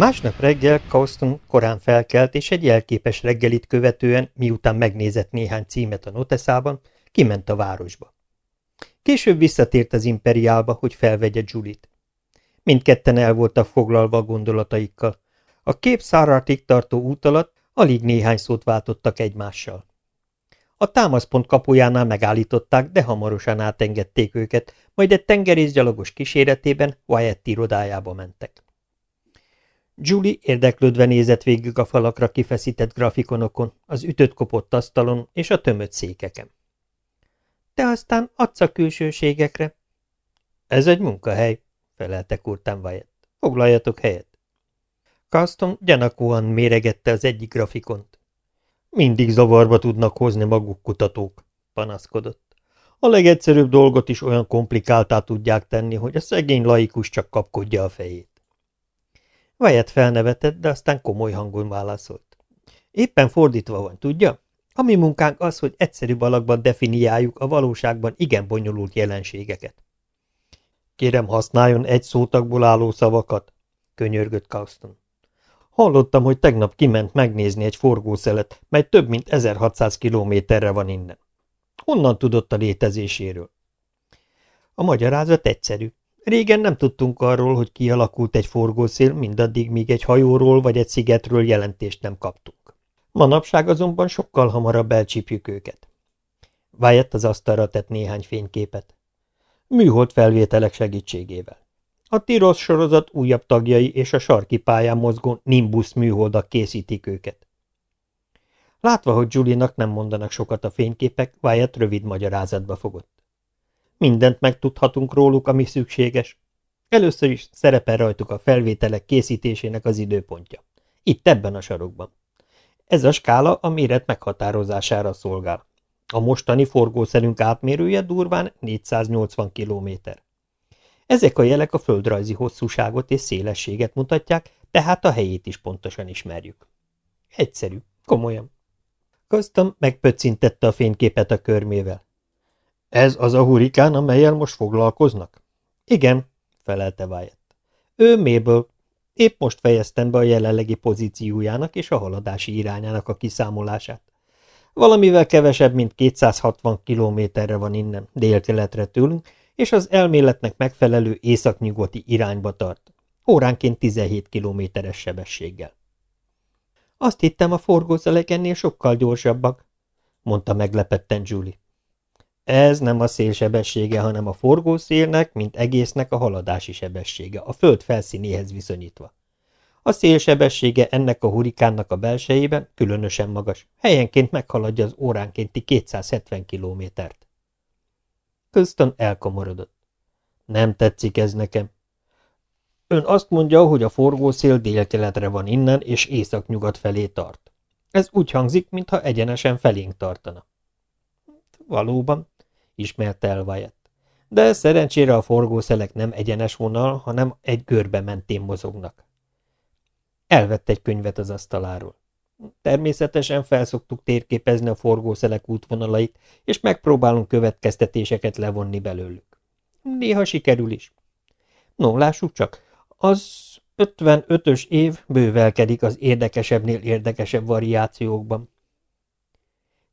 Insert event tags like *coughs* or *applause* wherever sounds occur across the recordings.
Másnap reggel Kauston korán felkelt, és egy jelképes reggelit követően, miután megnézett néhány címet a noteszában, kiment a városba. Később visszatért az imperiálba, hogy felvegye Julit. Mindketten el voltak foglalva a gondolataikkal. A kép Szárartig tartó út alatt alig néhány szót váltottak egymással. A támaszpont kapujánál megállították, de hamarosan átengedték őket, majd egy tengerészgyalogos kíséretében Wyatt irodájába mentek. Julie érdeklődve nézett végig a falakra kifeszített grafikonokon, az ütött kopott asztalon és a tömött székeken. Te aztán adsz a külsőségekre. Ez egy munkahely, felelte kurtán Wyatt. Foglaljatok helyet. Caston gyanakóan méregette az egyik grafikont. Mindig zavarba tudnak hozni maguk kutatók, panaszkodott. A legegyszerűbb dolgot is olyan komplikáltá tudják tenni, hogy a szegény laikus csak kapkodja a fejét. Vajet felnevetett, de aztán komoly hangon válaszolt. Éppen fordítva van, tudja? A mi munkánk az, hogy egyszerűbb alakban definiáljuk a valóságban igen bonyolult jelenségeket. Kérem, használjon egy szótagból álló szavakat, könyörgött Kauston. Hallottam, hogy tegnap kiment megnézni egy forgószelet, mely több mint 1600 kilométerre van innen. Honnan tudott a létezéséről? A magyarázat egyszerű. Régen nem tudtunk arról, hogy kialakult egy forgószél, mindaddig, míg egy hajóról vagy egy szigetről jelentést nem kaptunk. Manapság azonban sokkal hamarabb elcsípjük őket. Wyatt az asztalra tett néhány fényképet. Műhold felvételek segítségével. A Tiros sorozat újabb tagjai és a sarki pályán mozgó Nimbus műholdak készítik őket. Látva, hogy Julie-nak nem mondanak sokat a fényképek, Wyatt rövid magyarázatba fogott. Mindent megtudhatunk róluk, ami szükséges. Először is szerepel rajtuk a felvételek készítésének az időpontja. Itt ebben a sarokban. Ez a skála a méret meghatározására szolgál. A mostani forgószerünk átmérője durván 480 km. Ezek a jelek a földrajzi hosszúságot és szélességet mutatják, tehát a helyét is pontosan ismerjük. Egyszerű, komolyan. Köztem megpöccintette a fényképet a körmével. Ez az a hurikán, amelyel most foglalkoznak? Igen, felelte Wyatt. Ő Mabel. Épp most fejeztem be a jelenlegi pozíciójának és a haladási irányának a kiszámolását. Valamivel kevesebb, mint 260 kilométerre van innen, délkeletre tőlünk, és az elméletnek megfelelő északnyugati irányba tart. Óránként 17 kilométeres sebességgel. Azt hittem, a forgószelek ennél sokkal gyorsabbak, mondta meglepetten Julie. Ez nem a szél sebessége, hanem a forgószélnek, mint egésznek a haladási sebessége, a föld felszínéhez viszonyítva. A szél sebessége ennek a hurikánnak a belsejében különösen magas, helyenként meghaladja az óránkénti 270 kilométert. Köztön elkomorodott. Nem tetszik ez nekem. Ön azt mondja, hogy a forgószél délkeletre van innen, és északnyugat felé tart. Ez úgy hangzik, mintha egyenesen felénk tartana. Valóban, ismerte el Wyatt. De szerencsére a forgószelek nem egyenes vonal, hanem egy görbe mentén mozognak. Elvett egy könyvet az asztaláról. Természetesen felszoktuk térképezni a forgószelek útvonalait, és megpróbálunk következtetéseket levonni belőlük. Néha sikerül is. No, lássuk csak, az 55-ös év bővelkedik az érdekesebbnél érdekesebb variációkban.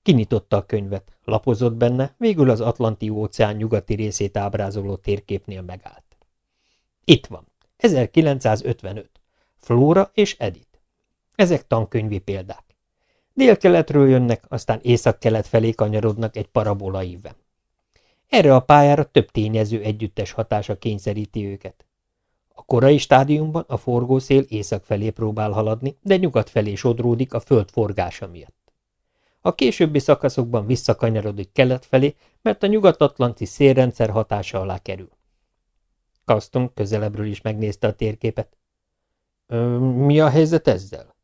Kinyitotta a könyvet, lapozott benne, végül az Atlanti-óceán nyugati részét ábrázoló térképnél megállt. Itt van, 1955. Flóra és Edith. Ezek tankönyvi példák. Délkeletről jönnek, aztán északkelet felé kanyarodnak egy parabola ívben. Erre a pályára több tényező együttes hatása kényszeríti őket. A korai stádiumban a forgószél észak felé próbál haladni, de nyugat felé sodródik a föld forgása miatt. A későbbi szakaszokban visszakanyarodik kelet felé, mert a nyugat-atlanti szélrendszer hatása alá kerül. Kaston közelebbről is megnézte a térképet. – Mi a helyzet ezzel?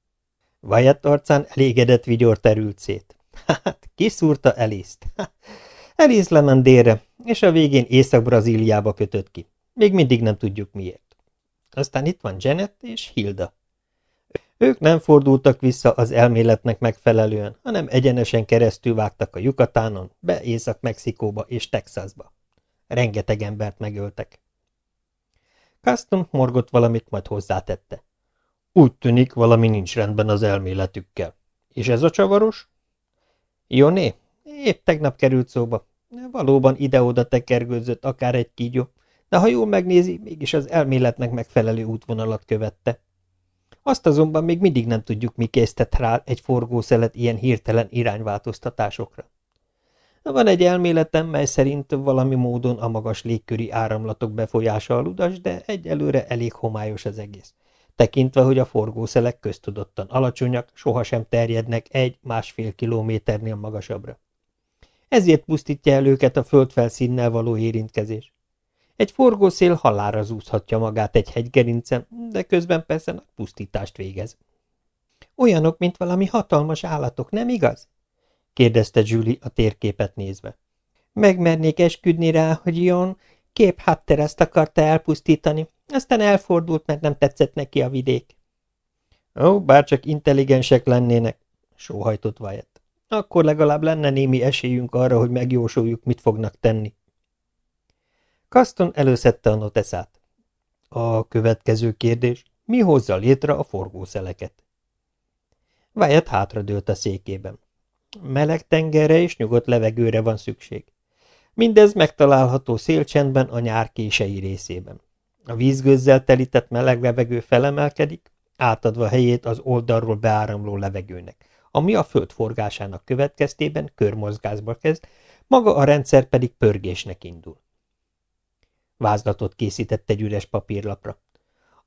Wyatt arcán elégedett vigyor terült szét. *laughs* Hát, kiszúrta Eliszt. *laughs* Elisz lement délre, és a végén Észak-Brazíliába kötött ki. Még mindig nem tudjuk miért. Aztán itt van Janet és Hilda. Ők nem fordultak vissza az elméletnek megfelelően, hanem egyenesen keresztül vágtak a Yucatánon, be Észak-Mexikóba és Texasba. Rengeteg embert megöltek. Custom morgott valamit, majd hozzátette. Úgy tűnik, valami nincs rendben az elméletükkel. És ez a csavaros? Joné, épp tegnap került szóba. Valóban ide-oda tekergőzött akár egy kígyó, de ha jól megnézi, mégis az elméletnek megfelelő útvonalat követte. Azt azonban még mindig nem tudjuk, mi késztet rá egy forgószelet ilyen hirtelen irányváltoztatásokra. Van egy elméletem, mely szerint valami módon a magas légköri áramlatok befolyása a ludas, de egyelőre elég homályos az egész. Tekintve, hogy a forgószelek köztudottan alacsonyak, sohasem terjednek egy-másfél kilométernél magasabbra. Ezért pusztítja el őket a földfelszínnel való érintkezés. Egy forgószél halára zúzhatja magát egy hegygerincen, de közben persze nagy pusztítást végez. Olyanok, mint valami hatalmas állatok, nem igaz? kérdezte Julie a térképet nézve. Megmernék esküdni rá, hogy Jon kép Hattereszt akarta elpusztítani, aztán elfordult, mert nem tetszett neki a vidék. Ó, bárcsak intelligensek lennének, sóhajtott Wyatt. Akkor legalább lenne némi esélyünk arra, hogy megjósoljuk, mit fognak tenni. Kaston előszette a noteszát. A következő kérdés, mi hozza létre a forgószeleket? Wyatt hátradőlt a székében. Meleg tengerre és nyugodt levegőre van szükség. Mindez megtalálható szélcsendben a nyár kései részében. A vízgőzzel telített meleg levegő felemelkedik, átadva helyét az oldalról beáramló levegőnek, ami a föld forgásának következtében körmozgásba kezd, maga a rendszer pedig pörgésnek indul. Vázlatot készített egy üres papírlapra.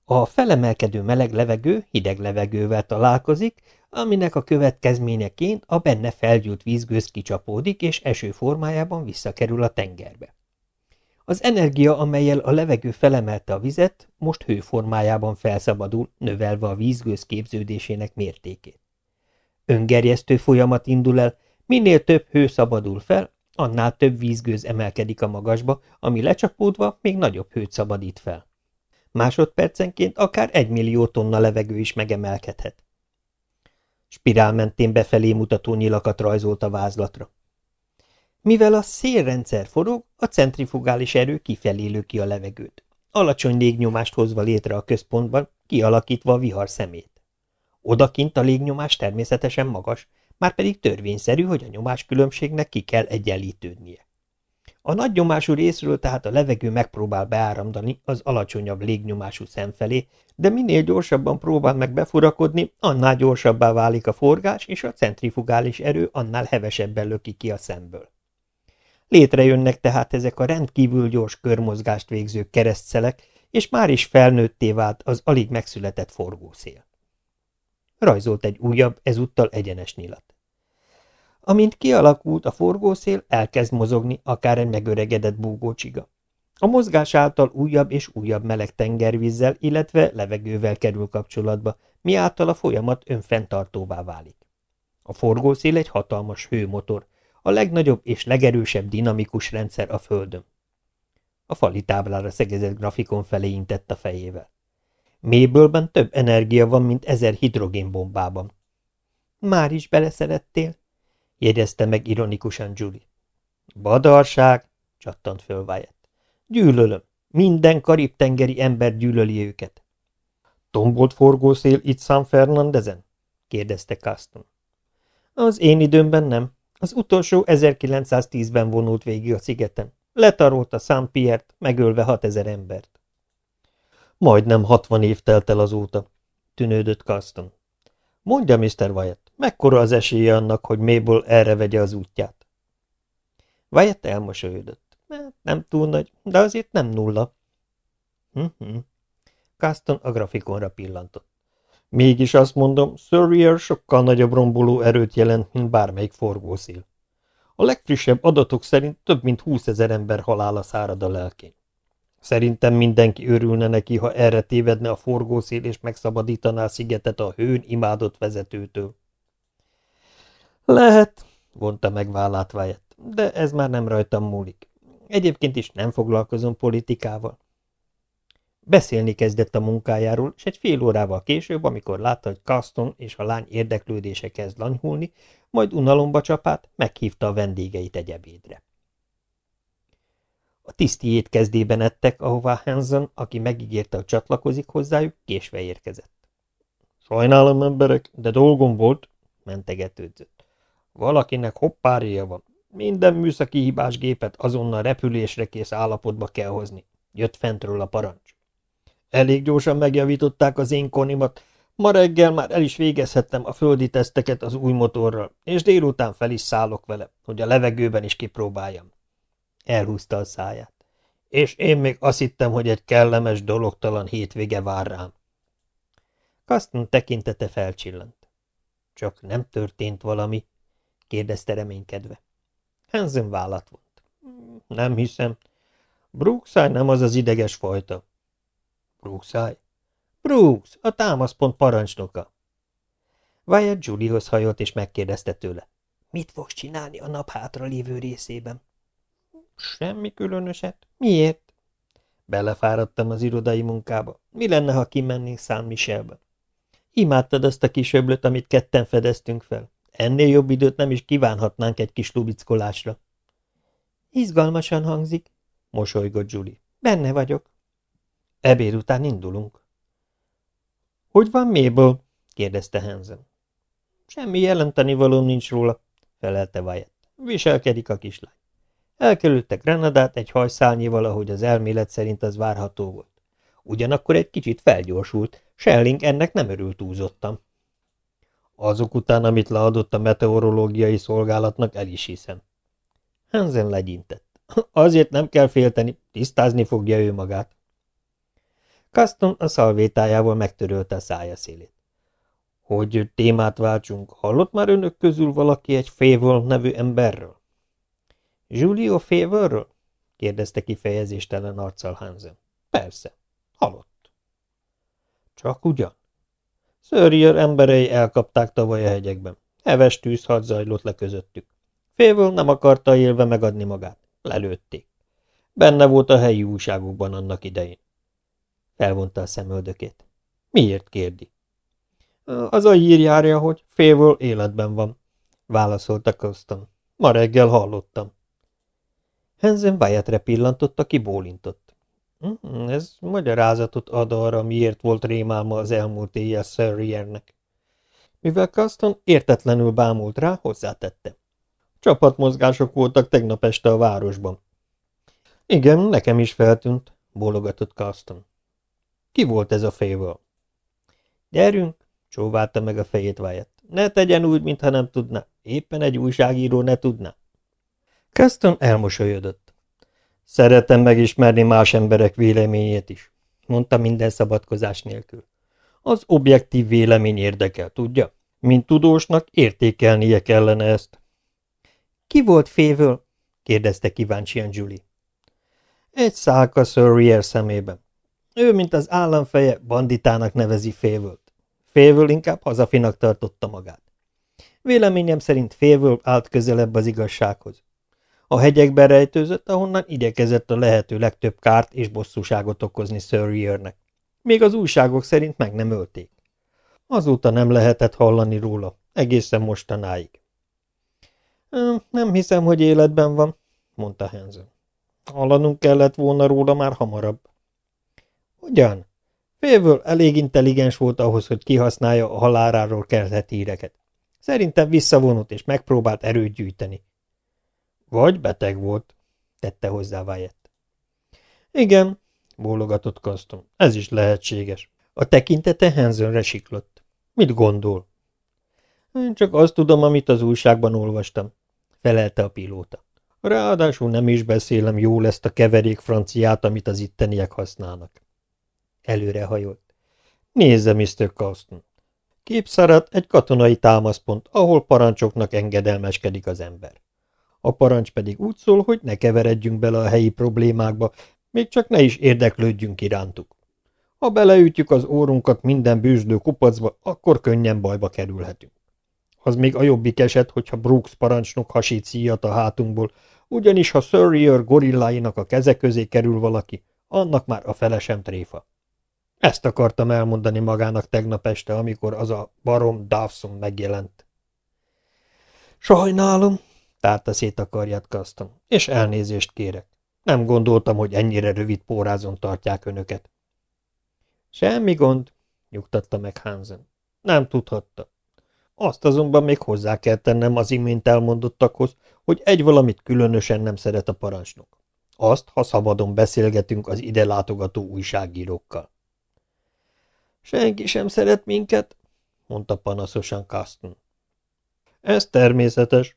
A felemelkedő meleg levegő hideg levegővel találkozik, aminek a következményeként a benne felgyújt vízgőz kicsapódik, és eső formájában visszakerül a tengerbe. Az energia, amelyel a levegő felemelte a vizet, most hőformájában felszabadul, növelve a vízgőz képződésének mértékét. Öngerjesztő folyamat indul el, minél több hő szabadul fel, annál több vízgőz emelkedik a magasba, ami lecsapódva még nagyobb hőt szabadít fel. Másodpercenként akár egy millió tonna levegő is megemelkedhet. Spirál mentén befelé mutató nyilakat rajzolt a vázlatra. Mivel a szélrendszer forog, a centrifugális erő kifelé ki a levegőt, alacsony légnyomást hozva létre a központban, kialakítva a vihar szemét. Odakint a légnyomás természetesen magas, már pedig törvényszerű, hogy a nyomáskülönbségnek ki kell egyenlítődnie. A nagy nyomású részről tehát a levegő megpróbál beáramdani az alacsonyabb légnyomású szem felé, de minél gyorsabban próbál meg befurakodni, annál gyorsabbá válik a forgás, és a centrifugális erő annál hevesebben löki ki a szemből. Létrejönnek tehát ezek a rendkívül gyors körmozgást végző keresztszelek, és már is felnőtté vált az alig megszületett forgószél. Rajzolt egy újabb, ezúttal egyenes nyilat. Amint kialakult a forgószél, elkezd mozogni akár egy megöregedett búgócsiga. A mozgás által újabb és újabb meleg tengervízzel, illetve levegővel kerül kapcsolatba, miáltal a folyamat önfenntartóvá válik. A forgószél egy hatalmas hőmotor, a legnagyobb és legerősebb dinamikus rendszer a Földön. A fali táblára szegezett grafikon felé intett a fejével. Mélybőlben több energia van, mint ezer hidrogénbombában. Már is beleszerettél? jegyezte meg ironikusan Julie. Badarság, csattant föl Wyatt. Gyűlölöm. Minden karib-tengeri ember gyűlöli őket. Tombolt forgószél itt San Fernandezen? kérdezte Caston. Az én időmben nem. Az utolsó 1910-ben vonult végig a szigeten. Letarolta San Piert, megölve 6000 embert. Majdnem 60 év telt el azóta, tűnődött Caston. Mondja, Mr. Wyatt, mekkora az esélye annak, hogy Mabel erre vegye az útját? Wyatt elmosolyodott. Nem túl nagy, de azért nem nulla. Hm-hm. Caston a grafikonra pillantott. Mégis azt mondom, Surveyor sokkal nagyobb romboló erőt jelent, mint bármelyik forgószél. A legfrissebb adatok szerint több mint húszezer ember halála szárad a lelkén. Szerintem mindenki örülne neki, ha erre tévedne a forgószél és megszabadítaná a szigetet a hőn imádott vezetőtől. Lehet, vonta meg vállát Wyatt, de ez már nem rajtam múlik. Egyébként is nem foglalkozom politikával. Beszélni kezdett a munkájáról, és egy fél órával később, amikor látta, hogy Caston és a lány érdeklődése kezd lanyhulni, majd unalomba csapát, meghívta a vendégeit egy ebédre. A tiszti étkezdében ettek, ahová Hanson, aki megígérte, hogy csatlakozik hozzájuk, késve érkezett. Sajnálom, emberek, de dolgom volt, mentegetődzött. Valakinek hoppária van. Minden műszaki hibás gépet azonnal repülésre kész állapotba kell hozni. Jött fentről a parancs. Elég gyorsan megjavították az én konimat, ma reggel már el is végezhettem a földi teszteket az új motorral, és délután fel is szállok vele, hogy a levegőben is kipróbáljam. Elhúzta a száját. És én még azt hittem, hogy egy kellemes, dologtalan hétvége vár rám. Kaston tekintete felcsillant. Csak nem történt valami? kérdezte reménykedve. Hansen vállat volt. Nem hiszem. Brookside nem az az ideges fajta. Brookside? Brooks, a támaszpont parancsnoka. Wyatt Juliehoz hajolt és megkérdezte tőle. Mit fogsz csinálni a nap hátra lévő részében? Semmi különöset. Miért? Belefáradtam az irodai munkába. Mi lenne, ha kimennénk San Michelbe? Imádtad azt a kis öblöt, amit ketten fedeztünk fel. Ennél jobb időt nem is kívánhatnánk egy kis lubickolásra. Izgalmasan hangzik, mosolygott Julie. Benne vagyok. Ebéd után indulunk. Hogy van Mabel? kérdezte Hansen. Semmi jelenteni való nincs róla, felelte Wyatt. Viselkedik a kislány. Elkerültek Grenadát egy hajszálnyival, ahogy az elmélet szerint az várható volt. Ugyanakkor egy kicsit felgyorsult, Schelling ennek nem örült túlzottam. Azok után, amit leadott a meteorológiai szolgálatnak, el is hiszem. Hansen legyintett. *laughs* Azért nem kell félteni, tisztázni fogja ő magát. Kaston a szalvétájával megtörölte a szája szélét. Hogy témát váltsunk, hallott már önök közül valaki egy Favor nevű emberről? Julio Favorről? kérdezte kifejezéstelen arccal Hansen. Persze, halott. Csak ugyan? Szörjör emberei elkapták tavaly a hegyekben. Heves tűzharc zajlott le közöttük. Félvől nem akarta élve megadni magát. Lelőtték. Benne volt a helyi újságokban annak idején. Felvonta a szemöldökét. Miért kérdi? Az a hír járja, hogy félvől életben van, válaszolta Coston. Ma reggel hallottam. Henzen Wyattre pillantott, aki bólintott. Hm, ez magyarázatot ad arra, miért volt rémálma az elmúlt éjjel Surriernek. Mivel Caston értetlenül bámult rá, hozzátette. Csapatmozgások voltak tegnap este a városban. Igen, nekem is feltűnt, bólogatott Caston. Ki volt ez a fével? Gyerünk, csóválta meg a fejét Wyatt. Ne tegyen úgy, mintha nem tudna. Éppen egy újságíró ne tudna. Caston elmosolyodott. Szeretem megismerni más emberek véleményét is, mondta minden szabadkozás nélkül. Az objektív vélemény érdekel, tudja? Mint tudósnak értékelnie kellene ezt. Ki volt févől? kérdezte kíváncsian Julie. Egy szálka Surrier szemében. Ő, mint az államfeje, banditának nevezi Févölt. Févöl inkább hazafinak tartotta magát. Véleményem szerint Févöl állt közelebb az igazsághoz. A hegyekben rejtőzött, ahonnan igyekezett a lehető legtöbb kárt és bosszúságot okozni Surriernek. Még az újságok szerint meg nem ölték. Azóta nem lehetett hallani róla, egészen mostanáig. Nem hiszem, hogy életben van, mondta Hansen. Hallanunk kellett volna róla már hamarabb. Ugyan? Félvől elég intelligens volt ahhoz, hogy kihasználja a haláráról keltett híreket. Szerintem visszavonult és megpróbált erőt gyűjteni. Vagy beteg volt, tette hozzá Wyatt. Igen, bólogatott Kaston, ez is lehetséges. A tekintete Hansenre siklott. Mit gondol? Én csak azt tudom, amit az újságban olvastam, felelte a pilóta. Ráadásul nem is beszélem jól ezt a keverék franciát, amit az itteniek használnak. Előrehajolt. Nézze, Mr. Causton. Képszárat egy katonai támaszpont, ahol parancsoknak engedelmeskedik az ember. A parancs pedig úgy szól, hogy ne keveredjünk bele a helyi problémákba, még csak ne is érdeklődjünk irántuk. Ha beleütjük az órunkat minden bűzlő kupacba, akkor könnyen bajba kerülhetünk. Az még a jobbik eset, hogyha Brooks parancsnok hasít szíjat a hátunkból, ugyanis ha Surrier gorilláinak a keze közé kerül valaki, annak már a fele sem tréfa. Ezt akartam elmondani magának tegnap este, amikor az a barom Dawson megjelent. Sajnálom, tárta szét a karját Kaston, és elnézést kérek. Nem gondoltam, hogy ennyire rövid pórázon tartják önöket. Semmi gond, nyugtatta meg Hansen. Nem tudhatta. Azt azonban még hozzá kell tennem az imént elmondottakhoz, hogy egy valamit különösen nem szeret a parancsnok. Azt, ha szabadon beszélgetünk az ide látogató újságírókkal. Senki sem szeret minket, mondta panaszosan Kasten. Ez természetes,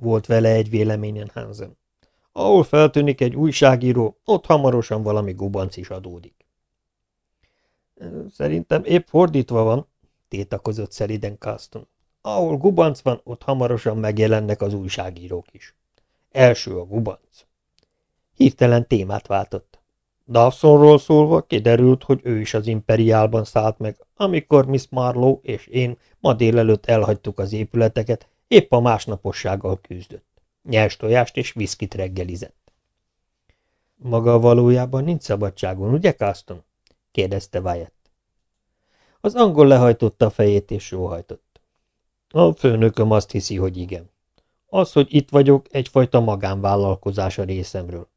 volt vele egy véleményen Hansen. Ahol feltűnik egy újságíró, ott hamarosan valami gubanc is adódik. Szerintem épp fordítva van, tétakozott szeliden Caston. Ahol gubanc van, ott hamarosan megjelennek az újságírók is. Első a gubanc. Hirtelen témát váltott. Dawsonról szólva kiderült, hogy ő is az imperiálban szállt meg, amikor Miss Marlowe és én ma délelőtt elhagytuk az épületeket, épp a másnapossággal küzdött. Nyers tojást és viszkit reggelizett. Maga valójában nincs szabadságon, ugye, Caston? kérdezte Wyatt. Az angol lehajtotta a fejét és sóhajtott. A főnököm azt hiszi, hogy igen. Az, hogy itt vagyok, egyfajta magánvállalkozás a részemről.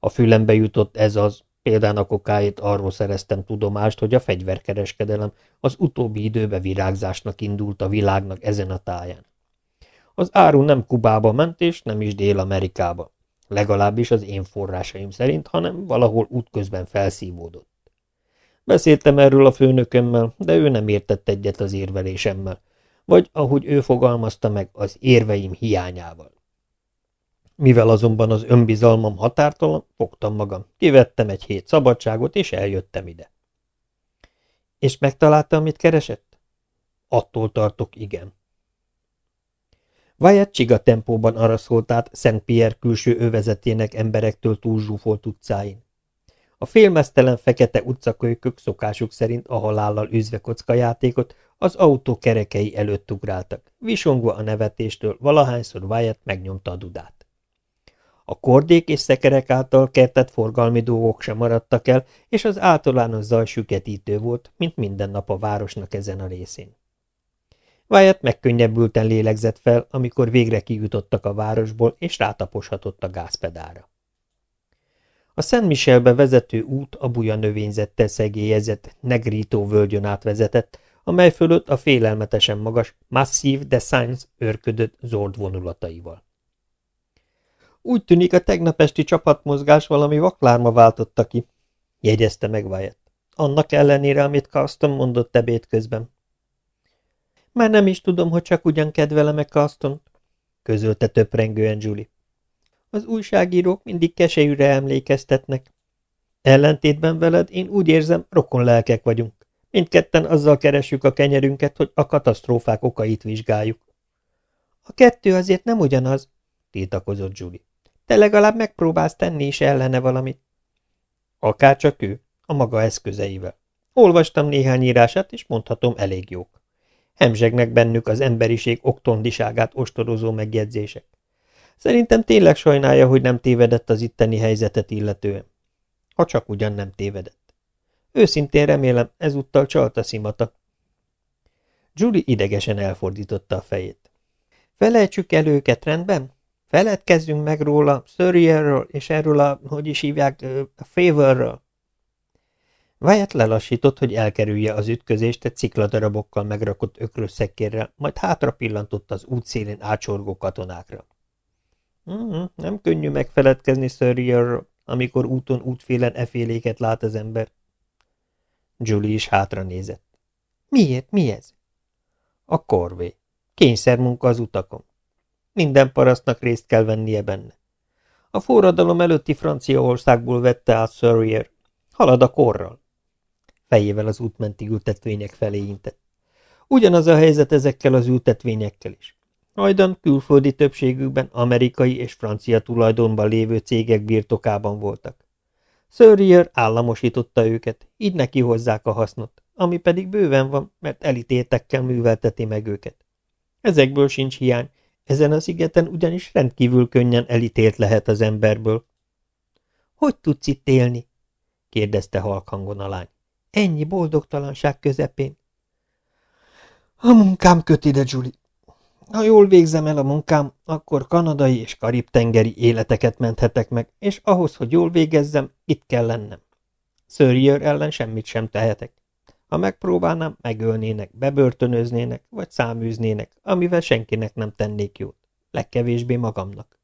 A fülembe jutott ez az, például okáért arról szereztem tudomást, hogy a fegyverkereskedelem az utóbbi időbe virágzásnak indult a világnak ezen a táján. Az áru nem Kubába ment, és nem is Dél-Amerikába. Legalábbis az én forrásaim szerint, hanem valahol útközben felszívódott. Beszéltem erről a főnökömmel, de ő nem értett egyet az érvelésemmel, vagy, ahogy ő fogalmazta meg, az érveim hiányával. Mivel azonban az önbizalmam határtalan, fogtam magam, kivettem egy hét szabadságot, és eljöttem ide. És megtalálta, amit keresett? Attól tartok, igen. Wyatt csiga tempóban araszolt át Szent Pierre külső övezetének emberektől túlzsúfolt utcáin. A félmeztelen fekete utcakölykök szokásuk szerint a halállal üzve kockajátékot az autó kerekei előtt ugráltak, visongva a nevetéstől, valahányszor Wyatt megnyomta a dudát. A kordék és szekerek által kertett forgalmi dolgok sem maradtak el, és az általános zaj süketítő volt, mint minden nap a városnak ezen a részén. Wyatt megkönnyebbülten lélegzett fel, amikor végre kijutottak a városból, és rátaposhatott a gázpedára. A Szent Michelbe vezető út a buja növényzettel szegélyezett Negrito völgyön átvezetett, amely fölött a félelmetesen magas Massive de Sainz őrködött zord vonulataival. Úgy tűnik, a tegnap esti csapatmozgás valami vaklárma váltotta ki, jegyezte meg Wyatt. Annak ellenére, amit Carlston mondott ebéd közben. Már nem is tudom, hogy csak ugyan kedvelem-e Carlston, közölte töprengően Julie. Az újságírók mindig kesejűre emlékeztetnek. Ellentétben veled én úgy érzem, rokon lelkek vagyunk. Mindketten azzal keresjük a kenyerünket, hogy a katasztrófák okait vizsgáljuk. A kettő azért nem ugyanaz, tiltakozott Julie. Te legalább megpróbálsz tenni is ellene valamit. Akárcsak ő, a maga eszközeivel. Olvastam néhány írását, és mondhatom, elég jók. Hemzsegnek bennük az emberiség oktondiságát ostorozó megjegyzések. Szerintem tényleg sajnálja, hogy nem tévedett az itteni helyzetet illetően. Ha csak ugyan nem tévedett. Őszintén remélem, ezúttal csalt a szimata. Julie idegesen elfordította a fejét. Felejtsük el őket, rendben? Feledkezzünk meg róla, Surreyerről és erről a, hogy is hívják, a Favorről. Wyatt lelassított, hogy elkerülje az ütközést egy cikladarabokkal megrakott ökrös szekkérrel, majd hátra pillantott az útszélén ácsorgó katonákra. Mm, nem könnyű megfeledkezni Surreyerről, amikor úton útfélen eféléket lát az ember. Julie is hátra nézett. Miért? Mi ez? A korvé. Kényszermunka az utakon. Minden parasztnak részt kell vennie benne. A forradalom előtti Franciaországból vette át Surreyer. Halad a korral. Fejével az útmenti ültetvények felé intett. Ugyanaz a helyzet ezekkel az ültetvényekkel is. Hajdan külföldi többségükben amerikai és francia tulajdonban lévő cégek birtokában voltak. Surrier államosította őket, így neki hozzák a hasznot, ami pedig bőven van, mert elítéltekkel művelteti meg őket. Ezekből sincs hiány, ezen a szigeten ugyanis rendkívül könnyen elítélt lehet az emberből. – Hogy tudsz itt élni? – kérdezte halkhangon a lány. – Ennyi boldogtalanság közepén. – A munkám köt ide, Julie. Ha jól végzem el a munkám, akkor kanadai és karib-tengeri életeket menthetek meg, és ahhoz, hogy jól végezzem, itt kell lennem. Szörjőr ellen semmit sem tehetek. Ha megpróbálnám, megölnének, bebörtönöznének, vagy száműznének, amivel senkinek nem tennék jót, legkevésbé magamnak.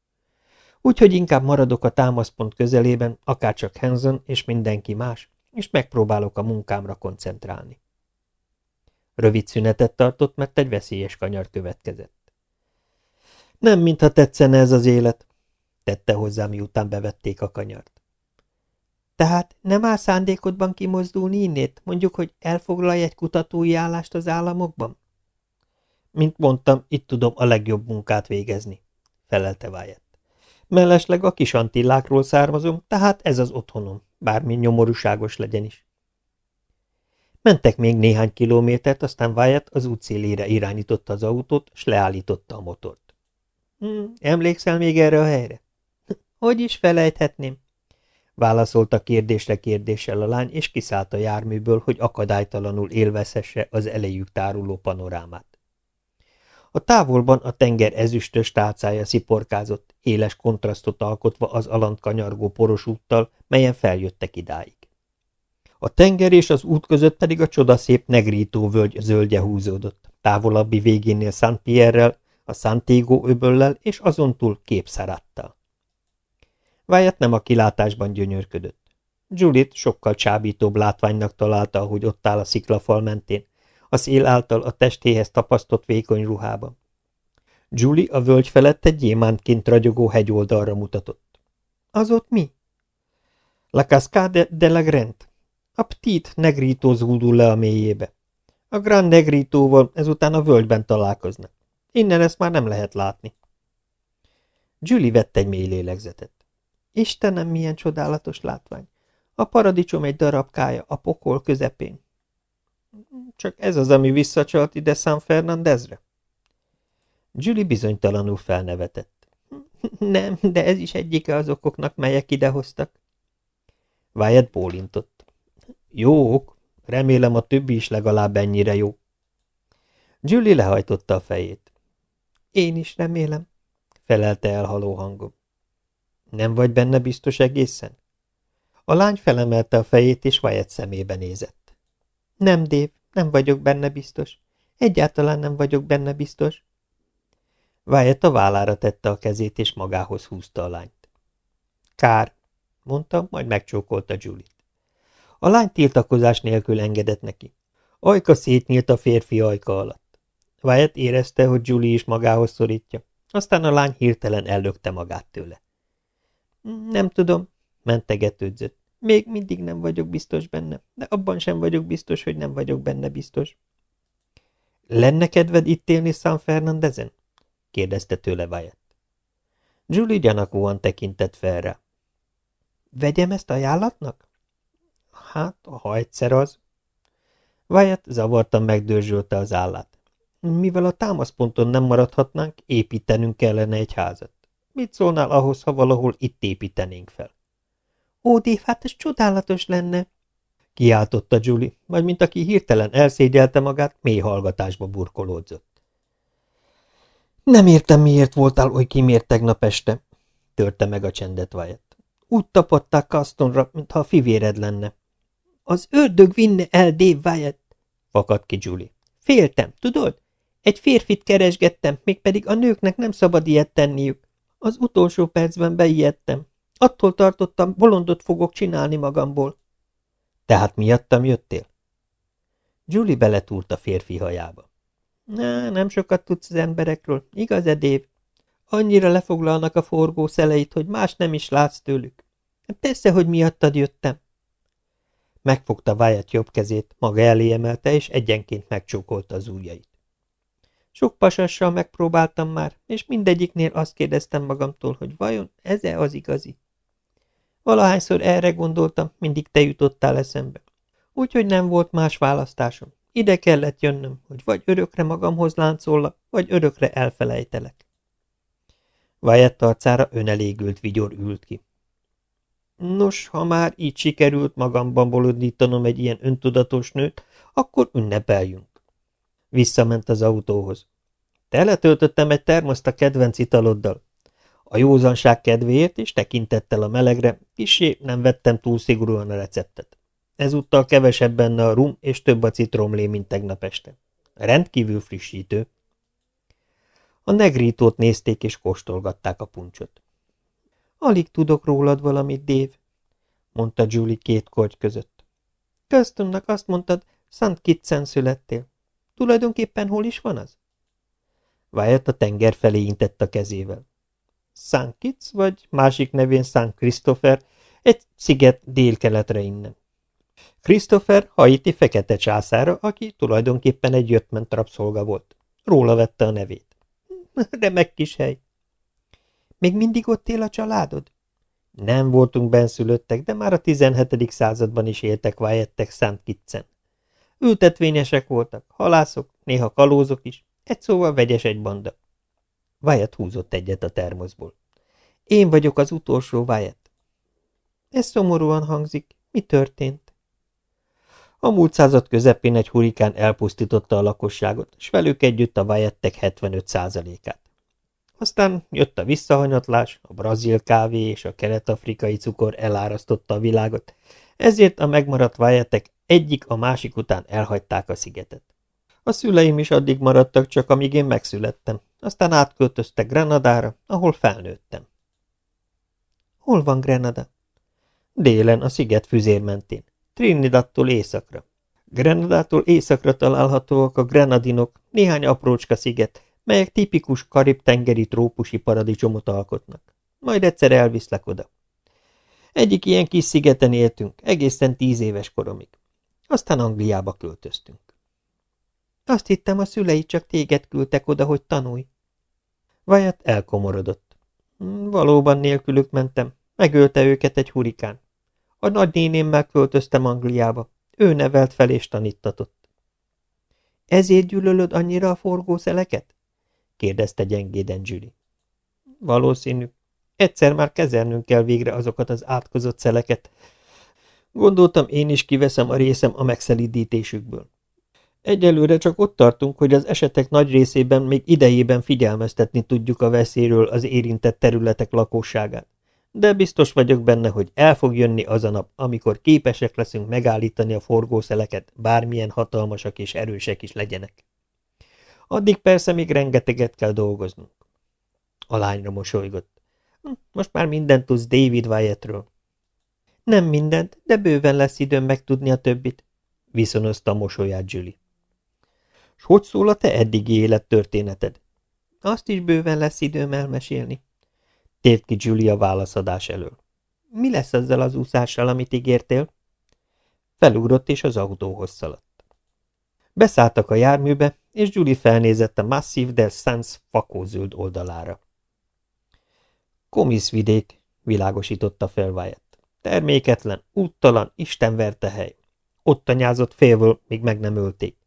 Úgyhogy inkább maradok a támaszpont közelében, akárcsak Hanson és mindenki más, és megpróbálok a munkámra koncentrálni. Rövid szünetet tartott, mert egy veszélyes kanyar következett. Nem, mintha tetszene ez az élet, tette hozzá, miután bevették a kanyart. Tehát nem áll szándékodban kimozdulni innét, mondjuk, hogy elfoglalj egy kutatói állást az államokban? Mint mondtam, itt tudom a legjobb munkát végezni, felelte Wyatt. Mellesleg a kis antillákról származom, tehát ez az otthonom, bármi nyomorúságos legyen is. Mentek még néhány kilométert, aztán Wyatt az út szélére irányította az autót, s leállította a motort. Hm, emlékszel még erre a helyre? *laughs* Hogy is felejthetném? Válaszolta kérdésre kérdéssel a lány, és kiszállt a járműből, hogy akadálytalanul élvezhesse az elejük táruló panorámát. A távolban a tenger ezüstös tálcája sziporkázott, éles kontrasztot alkotva az alant kanyargó poros úttal, melyen feljöttek idáig. A tenger és az út között pedig a csodaszép negrító völgy zöldje húzódott, távolabbi végénél Szent Pierrel, a Santiago öböllel és azon túl képszárattal. Wyatt nem a kilátásban gyönyörködött. Judith sokkal csábítóbb látványnak találta, ahogy ott áll a sziklafal mentén, a szél által a testéhez tapasztott vékony ruhában. Julie a völgy felett egy gyémántként ragyogó hegyoldalra mutatott. Az ott mi? La Cascade de la Grant. A Petit Negrito zúdul le a mélyébe. A Grand Negritóval ezután a völgyben találkoznak. Innen ezt már nem lehet látni. Julie vett egy mély lélegzetet. Istenem, milyen csodálatos látvány! A paradicsom egy darabkája a pokol közepén. Csak ez az, ami visszacsalt ide San Fernandezre? Julie bizonytalanul felnevetett. *laughs* Nem, de ez is egyike az okoknak, melyek idehoztak. Wyatt bólintott. Jók, remélem a többi is legalább ennyire jó. Julie lehajtotta a fejét. Én is remélem, felelte el haló hangom. Nem vagy benne biztos egészen? A lány felemelte a fejét, és Wyatt szemébe nézett. Nem, Dév, nem vagyok benne biztos. Egyáltalán nem vagyok benne biztos. Wyatt a vállára tette a kezét, és magához húzta a lányt. Kár, mondta, majd megcsókolta Julie-t. A lány tiltakozás nélkül engedett neki. Ajka szétnyílt a férfi ajka alatt. Wyatt érezte, hogy Julie is magához szorítja, aztán a lány hirtelen ellökte magát tőle. Nem tudom, mentegetődzött. Még mindig nem vagyok biztos benne, de abban sem vagyok biztos, hogy nem vagyok benne biztos. Lenne kedved itt élni San Fernandezen? kérdezte tőle Wyatt. Julie gyanakúan tekintett fel rá. Vegyem ezt ajánlatnak? Hát, ha egyszer az. Wyatt zavartan megdörzsölte az állát. Mivel a támaszponton nem maradhatnánk, építenünk kellene egy házat. Mit szólnál ahhoz, ha valahol itt építenénk fel? Ó, Dév, hát ez csodálatos lenne! Kiáltotta Julie, majd mint aki hirtelen elszégyelte magát, mély hallgatásba burkolódzott. Nem értem, miért voltál oly kimért tegnap este, törte meg a csendet Wyatt. Úgy tapadták Castonra, mintha a fivéred lenne. Az ördög vinne el Dave Wyatt, fakadt ki Julie. Féltem, tudod? Egy férfit keresgettem, mégpedig a nőknek nem szabad ilyet tenniük. Az utolsó percben beijedtem. Attól tartottam, bolondot fogok csinálni magamból. Tehát miattam jöttél? Julie beletúrt a férfi hajába. Na, nem sokat tudsz az emberekről, igaz, Edév? Annyira lefoglalnak a forgó szeleit, hogy más nem is látsz tőlük. Persze, hogy miattad jöttem. Megfogta Wyatt jobb kezét, maga elé emelte, és egyenként megcsókolta az ujjait. Sok pasassal megpróbáltam már, és mindegyiknél azt kérdeztem magamtól, hogy vajon ez-e az igazi? Valahányszor erre gondoltam, mindig te jutottál eszembe. Úgyhogy nem volt más választásom. Ide kellett jönnöm, hogy vagy örökre magamhoz láncollak, vagy örökre elfelejtelek. Wyatt arcára önelégült vigyor ült ki. Nos, ha már így sikerült magamban bolondítanom egy ilyen öntudatos nőt, akkor ünnepeljünk. Visszament az autóhoz. Teletöltöttem egy termoszt a kedvenc italoddal. A józanság kedvéért és tekintettel a melegre, kisé nem vettem túl szigorúan a receptet. Ezúttal kevesebb benne a rum és több a citromlé, mint tegnap este. Rendkívül frissítő. A negrítót nézték és kóstolgatták a puncsot. Alig tudok rólad valamit, Dév, mondta Julie két korty között. Köztönnek azt mondtad, Szent Kitsen születtél. Tulajdonképpen hol is van az? Wyatt a tenger felé intett a kezével. Kitts, vagy másik nevén Szent Christopher, egy sziget délkeletre innen. Christopher Haiti fekete császára, aki tulajdonképpen egy jöttment rabszolga volt. Róla vette a nevét. *laughs* Remek kis hely. Még mindig ott él a családod? Nem voltunk benszülöttek, de már a 17. században is éltek Wyattek Szent Kitsen. Ültetvényesek voltak, halászok, néha kalózok is, egy szóval vegyes egy banda. Wyatt húzott egyet a termoszból. Én vagyok az utolsó Wyatt. Ez szomorúan hangzik. Mi történt? A múlt század közepén egy hurikán elpusztította a lakosságot, és velük együtt a Wyattek 75 át Aztán jött a visszahanyatlás, a brazil kávé és a kelet-afrikai cukor elárasztotta a világot, ezért a megmaradt Wyattek egyik a másik után elhagyták a szigetet. A szüleim is addig maradtak csak, amíg én megszülettem, aztán átköltöztek Grenadára, ahol felnőttem. Hol van Grenada? Délen, a sziget füzér mentén. Trinidadtól északra. Grenadától északra találhatóak a Grenadinok, néhány aprócska sziget, melyek tipikus karib-tengeri trópusi paradicsomot alkotnak. Majd egyszer elviszlek oda. Egyik ilyen kis szigeten éltünk, egészen tíz éves koromig. Aztán Angliába költöztünk. Azt hittem, a szülei csak téged küldtek oda, hogy tanulj. Vajat elkomorodott. Valóban nélkülük mentem. Megölte őket egy hurikán. A nagynénémmel költöztem Angliába. Ő nevelt fel és tanítatott. Ezért gyűlölöd annyira a forgószeleket? kérdezte gyengéden Julie. Valószínű. Egyszer már kezelnünk kell végre azokat az átkozott szeleket. Gondoltam, én is kiveszem a részem a megszelidítésükből. Egyelőre csak ott tartunk, hogy az esetek nagy részében még idejében figyelmeztetni tudjuk a veszélyről az érintett területek lakosságát de biztos vagyok benne, hogy el fog jönni az a nap, amikor képesek leszünk megállítani a forgószeleket, bármilyen hatalmasak és erősek is legyenek. Addig persze még rengeteget kell dolgoznunk. A lányra mosolygott. Hm, most már mindent tudsz David Wyattről. Nem mindent, de bőven lesz időm megtudni a többit, viszonozta a mosolyát Julie. S hogy szól a te eddigi élettörténeted? Azt is bőven lesz időm elmesélni. Tért ki Julia válaszadás elől. Mi lesz ezzel az úszással, amit ígértél? Felugrott, és az autóhoz szaladt. Beszálltak a járműbe, és Julie felnézett a Massive del Sans fakózöld oldalára. Komiszvidék, világosította fel Wyatt. Terméketlen, úttalan, istenverte hely. Ott tanyázott félvől, míg meg nem ölték.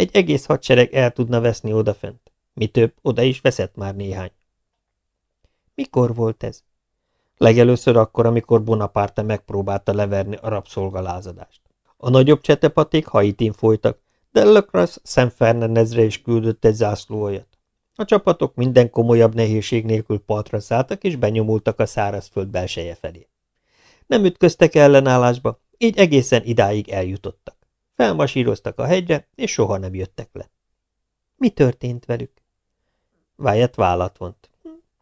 Egy egész hadsereg el tudna veszni odafent. Mi több, oda is veszett már néhány. Mikor volt ez? Legelőször akkor, amikor Bonaparte megpróbálta leverni a rabszolgalázadást. A nagyobb csetepaték Haitin folytak, de Lecrasse San Fernandezre is küldött egy zászlóoljat. A csapatok minden komolyabb nehézség nélkül partra szálltak és benyomultak a szárazföld belseje felé. Nem ütköztek ellenállásba, így egészen idáig eljutottak. Felmasíroztak a hegyre, és soha nem jöttek le. Mi történt velük? Wyatt vállat vont.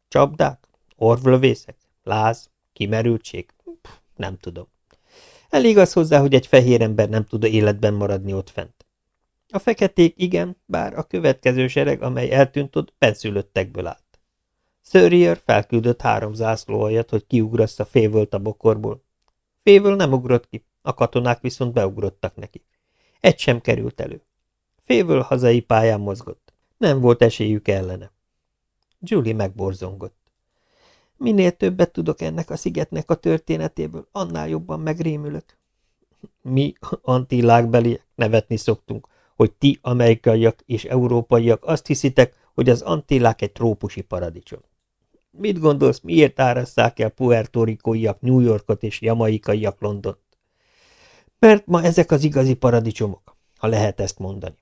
Csapdák? Orvlövészek? Láz? Kimerültség? Pff, nem tudom. Elég az hozzá, hogy egy fehér ember nem tud életben maradni ott fent. A feketék igen, bár a következő sereg, amely eltűnt ott, benszülöttekből állt. Szörrier felküldött három zászlóaljat, hogy kiugrassza févölt a bokorból. Févöl nem ugrott ki, a katonák viszont beugrottak neki. Egy sem került elő. Févöl hazai pályán mozgott. Nem volt esélyük ellene. Julie megborzongott. Minél többet tudok ennek a szigetnek a történetéből, annál jobban megrémülök. Mi, antillákbeliek, nevetni szoktunk, hogy ti, amerikaiak és európaiak azt hiszitek, hogy az antillák egy trópusi paradicsom. Mit gondolsz, miért árasszák el puertorikóiak New Yorkot és jamaikaiak Londont? Mert ma ezek az igazi paradicsomok, ha lehet ezt mondani.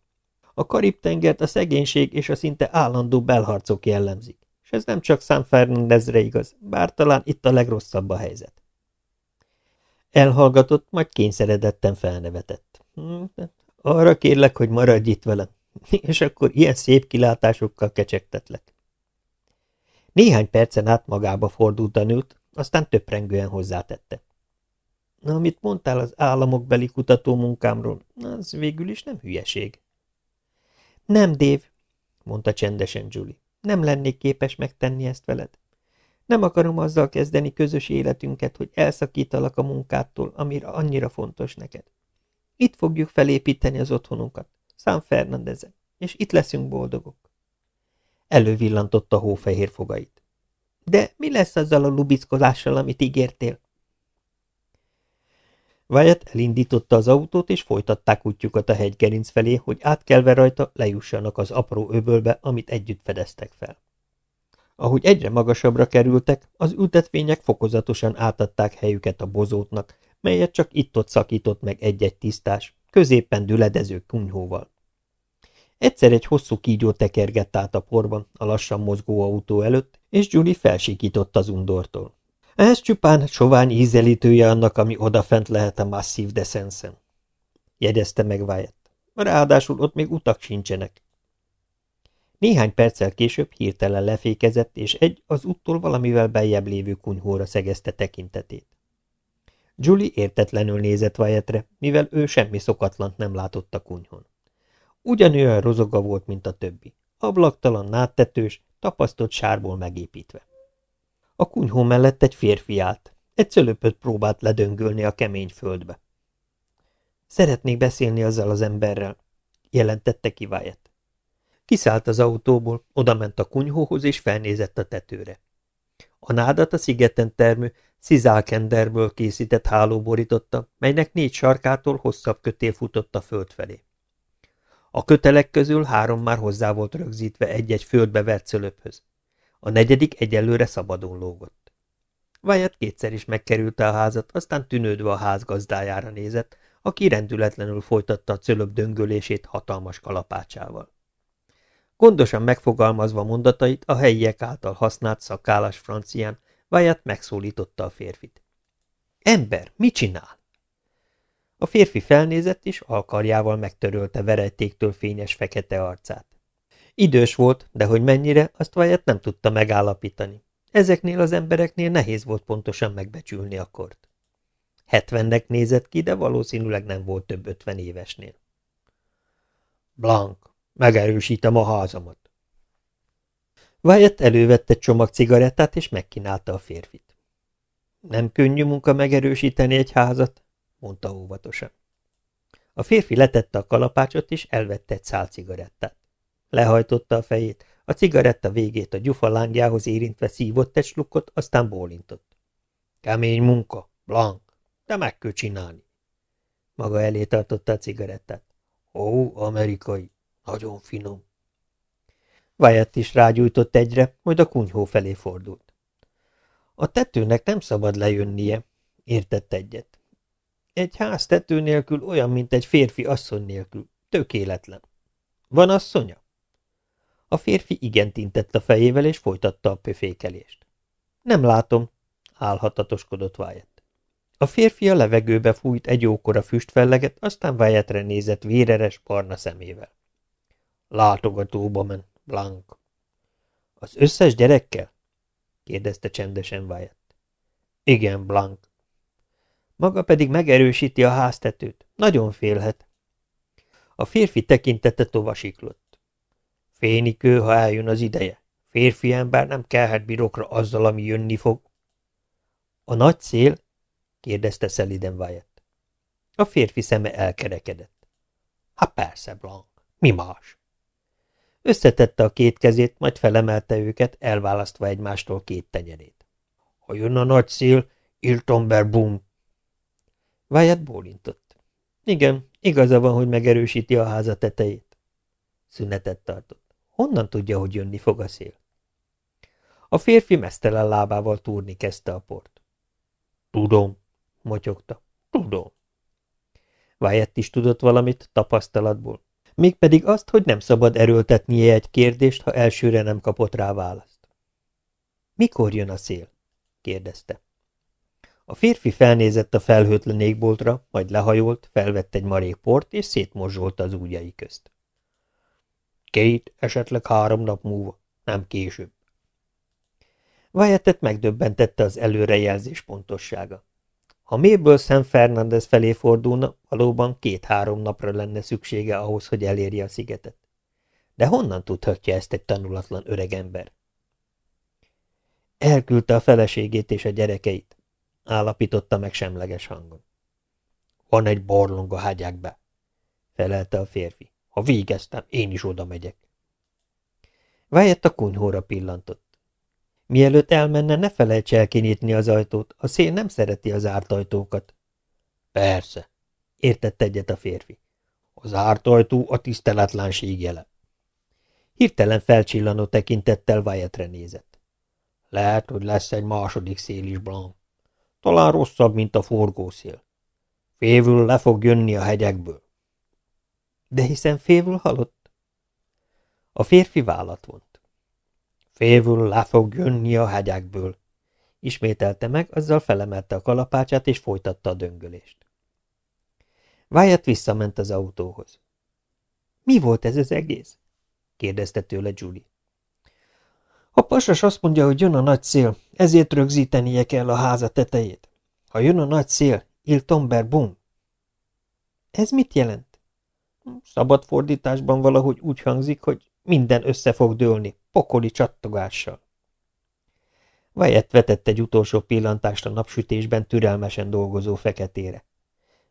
A Karib-tengert a szegénység és a szinte állandó belharcok jellemzik és ez nem csak San Fernandezre igaz, bár talán itt a legrosszabb a helyzet. Elhallgatott, majd kényszeredetten felnevetett. Hm, arra kérlek, hogy maradj itt velem, *laughs* és akkor ilyen szép kilátásokkal kecsegtetlek. Néhány percen át magába fordult a nőt, aztán töprengően hozzátette. Na, amit mondtál az államokbeli kutató munkámról, az végül is nem hülyeség. Nem, Dév, mondta csendesen Julie. Nem lennék képes megtenni ezt veled. Nem akarom azzal kezdeni közös életünket, hogy elszakítalak a munkától, amire annyira fontos neked. Itt fogjuk felépíteni az otthonunkat, San Fernandezen, és itt leszünk boldogok. Elővillantotta hófehér fogait. De mi lesz azzal a lubickolással, amit ígértél? Wyatt elindította az autót, és folytatták útjukat a hegygerinc felé, hogy átkelve rajta lejussanak az apró öbölbe, amit együtt fedeztek fel. Ahogy egyre magasabbra kerültek, az ültetvények fokozatosan átadták helyüket a bozótnak, melyet csak itt-ott szakított meg egy-egy tisztás, középpen düledező kunyhóval. Egyszer egy hosszú kígyó tekergett át a porban a lassan mozgó autó előtt, és Julie felsikított az undortól. Ez csupán sovány ízelítője annak, ami odafent lehet a masszív deszenszen. Jegyezte meg Wyatt. Ráadásul ott még utak sincsenek. Néhány perccel később hirtelen lefékezett, és egy az úttól valamivel beljebb lévő kunyhóra szegezte tekintetét. Julie értetlenül nézett Wyattre, mivel ő semmi szokatlant nem látott a kunyhon. Ugyanolyan rozoga volt, mint a többi. Ablaktalan, náttetős, tapasztott sárból megépítve. A kunyhó mellett egy férfi állt. Egy cölöpöt próbált ledöngölni a kemény földbe. Szeretnék beszélni azzal az emberrel, jelentette ki Wyatt. Kiszállt az autóból, odament a kunyhóhoz és felnézett a tetőre. A nádat a szigeten termő szizálkenderből készített háló borította, melynek négy sarkától hosszabb kötél futott a föld felé. A kötelek közül három már hozzá volt rögzítve egy-egy földbe vert szölöphöz. A negyedik egyelőre szabadon lógott. Wyatt kétszer is megkerülte a házat, aztán tűnődve a ház gazdájára nézett, aki rendületlenül folytatta a cölöp döngölését hatalmas kalapácsával. Gondosan megfogalmazva mondatait a helyiek által használt szakállas francián, Wyatt megszólította a férfit. Ember, mit csinál? A férfi felnézett, és alkarjával megtörölte verejtéktől fényes fekete arcát. Idős volt, de hogy mennyire, azt Wyatt nem tudta megállapítani. Ezeknél az embereknél nehéz volt pontosan megbecsülni a kort. Hetvennek nézett ki, de valószínűleg nem volt több ötven évesnél. Blank, megerősítem a házamat. Wyatt elővette csomag cigarettát, és megkínálta a férfit. Nem könnyű munka megerősíteni egy házat, mondta óvatosan. A férfi letette a kalapácsot, és elvette egy szál cigarettát. Lehajtotta a fejét, a cigaretta végét a gyufa lángjához érintve szívott egy slukkot, aztán bólintott. Kemény munka, Blank, de meg kell csinálni. Maga elé tartotta a cigarettát. Ó, amerikai, nagyon finom. Wyatt is rágyújtott egyre, majd a kunyhó felé fordult. A tetőnek nem szabad lejönnie, értett egyet. Egy ház tető nélkül olyan, mint egy férfi asszony nélkül. Tökéletlen. Van asszonya? A férfi igent intett a fejével, és folytatta a pöfékelést. Nem látom, álhatatoskodott Wyatt. A férfi a levegőbe fújt egy ókora füstfelleget, aztán Wyattre nézett véreres, barna szemével. Látogatóba ment, Blank. Az összes gyerekkel? kérdezte csendesen Wyatt. Igen, Blank. Maga pedig megerősíti a háztetőt. Nagyon félhet. A férfi tekintete tovasiklott. Fénikő, ha eljön az ideje. Férfi ember nem kelhet birokra azzal, ami jönni fog. A nagy szél? kérdezte szeliden Wyatt. A férfi szeme elkerekedett. Hát persze, Blanc, mi más? Összetette a két kezét, majd felemelte őket, elválasztva egymástól két tenyerét. Ha jön a nagy szél, Iltomber bum! Wyatt bólintott. Igen, igaza van, hogy megerősíti a háza tetejét. Szünetet tartott. Honnan tudja, hogy jönni fog a szél? A férfi mesztelen lábával túrni kezdte a port. Tudom, motyogta. Tudom. Wyatt is tudott valamit tapasztalatból. Mégpedig azt, hogy nem szabad erőltetnie egy kérdést, ha elsőre nem kapott rá választ. Mikor jön a szél? kérdezte. A férfi felnézett a felhőtlen égboltra, majd lehajolt, felvett egy marék port, és szétmorzsolta az ujjai közt. Két, esetleg három nap múlva, nem később. Vajettet megdöbbentette az előrejelzés pontossága. Ha méből San Fernández felé fordulna, valóban két-három napra lenne szüksége ahhoz, hogy elérje a szigetet. De honnan tudhatja ezt egy tanulatlan öregember? Elküldte a feleségét és a gyerekeit, állapította meg semleges hangon. Van egy barlong a hágyákbe, felelte a férfi. Ha végeztem, én is oda megyek. Wyatt a kunyhóra pillantott. Mielőtt elmenne, ne felejts el kinyitni az ajtót, a szél nem szereti az zárt ajtókat. Persze, értett egyet a férfi. Az zárt ajtó a tiszteletlenség jele. Hirtelen felcsillanó tekintettel Wyattre nézett. Lehet, hogy lesz egy második szél is, Blanc. Talán rosszabb, mint a forgószél. Févül le fog jönni a hegyekből. De hiszen févül halott? A férfi vállat vont. Févül le fog jönni a hegyekből. Ismételte meg, azzal felemelte a kalapácsát, és folytatta a döngölést. Wyatt visszament az autóhoz. Mi volt ez az egész? kérdezte tőle Julie. A pasas azt mondja, hogy jön a nagy szél, ezért rögzítenie kell a háza tetejét. Ha jön a nagy szél, il tomber bum. Ez mit jelent? Szabad fordításban valahogy úgy hangzik, hogy minden össze fog dőlni, pokoli csattogással. Vajet vetett egy utolsó pillantást a napsütésben türelmesen dolgozó feketére.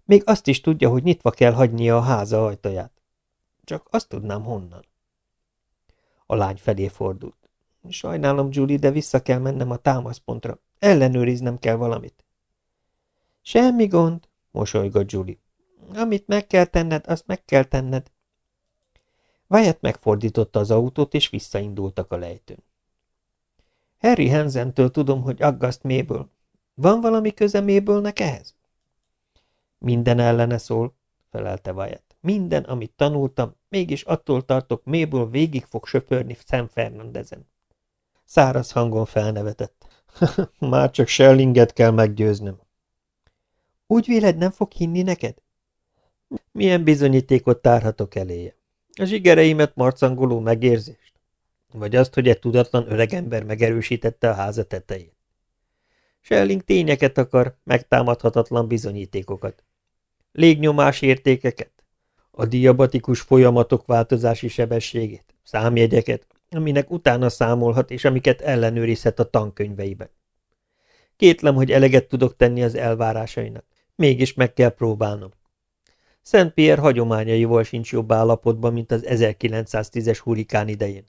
Még azt is tudja, hogy nyitva kell hagynia a háza ajtaját. Csak azt tudnám honnan. A lány felé fordult. Sajnálom, Julie, de vissza kell mennem a támaszpontra. Ellenőriznem kell valamit. Semmi gond, mosolygott Julie. Amit meg kell tenned, azt meg kell tenned. Wyatt megfordította az autót, és visszaindultak a lejtőn. Harry Hansentől tudom, hogy aggaszt méből. Van valami köze mébölnek ehhez? Minden ellene szól, felelte Wyatt. Minden, amit tanultam, mégis attól tartok, méből végig fog söpörni Sam Fernandezen. Száraz hangon felnevetett. *laughs* Már csak Schellinget kell meggyőznöm. Úgy véled, nem fog hinni neked? Milyen bizonyítékot tárhatok eléje? A zsigereimet marcangoló megérzést? Vagy azt, hogy egy tudatlan öregember megerősítette a háza tetejét? Schelling tényeket akar, megtámadhatatlan bizonyítékokat. Légnyomás értékeket, a diabatikus folyamatok változási sebességét, számjegyeket, aminek utána számolhat, és amiket ellenőrizhet a tankönyveiben. Kétlem, hogy eleget tudok tenni az elvárásainak. Mégis meg kell próbálnom. Szent Pierre hagyományaival sincs jobb állapotban, mint az 1910-es hurikán idején.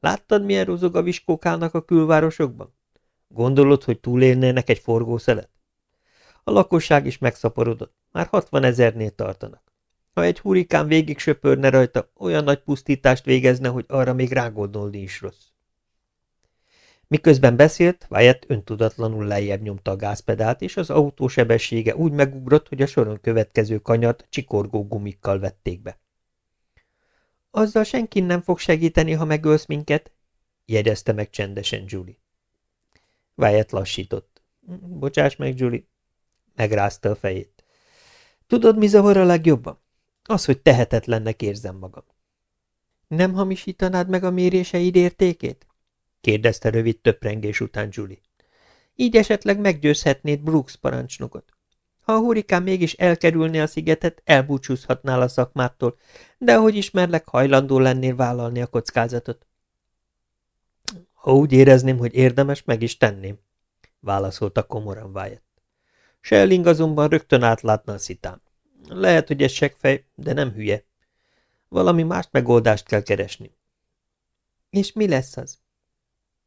Láttad, milyen rozog a viskókálnak a külvárosokban? Gondolod, hogy túlélnének egy forgószelet? A lakosság is megszaporodott, már 60 ezernél tartanak. Ha egy hurikán végig söpörne rajta, olyan nagy pusztítást végezne, hogy arra még rágondolni is rossz. Miközben beszélt, Wyatt öntudatlanul lejjebb nyomta a gázpedált, és az autó sebessége úgy megugrott, hogy a soron következő kanyart csikorgó gumikkal vették be. Azzal senki nem fog segíteni, ha megölsz minket, jegyezte meg csendesen Julie. Wyatt lassított. Bocsáss meg, Julie. Megrázta a fejét. Tudod, mi zavar a legjobban? Az, hogy tehetetlennek érzem magam. Nem hamisítanád meg a méréseid értékét? Kérdezte rövid töprengés után Julie. Így esetleg meggyőzhetnéd Brooks parancsnokot. Ha a hurikán mégis elkerülné a szigetet, elbúcsúzhatnál a szakmától, de ahogy ismerlek, hajlandó lennél vállalni a kockázatot. Ha úgy érezném, hogy érdemes, meg is tenném, válaszolta komoran Wyatt. Schelling azonban rögtön átlátna a szitám. Lehet, hogy ez segfej, de nem hülye. Valami más megoldást kell keresni. És mi lesz az?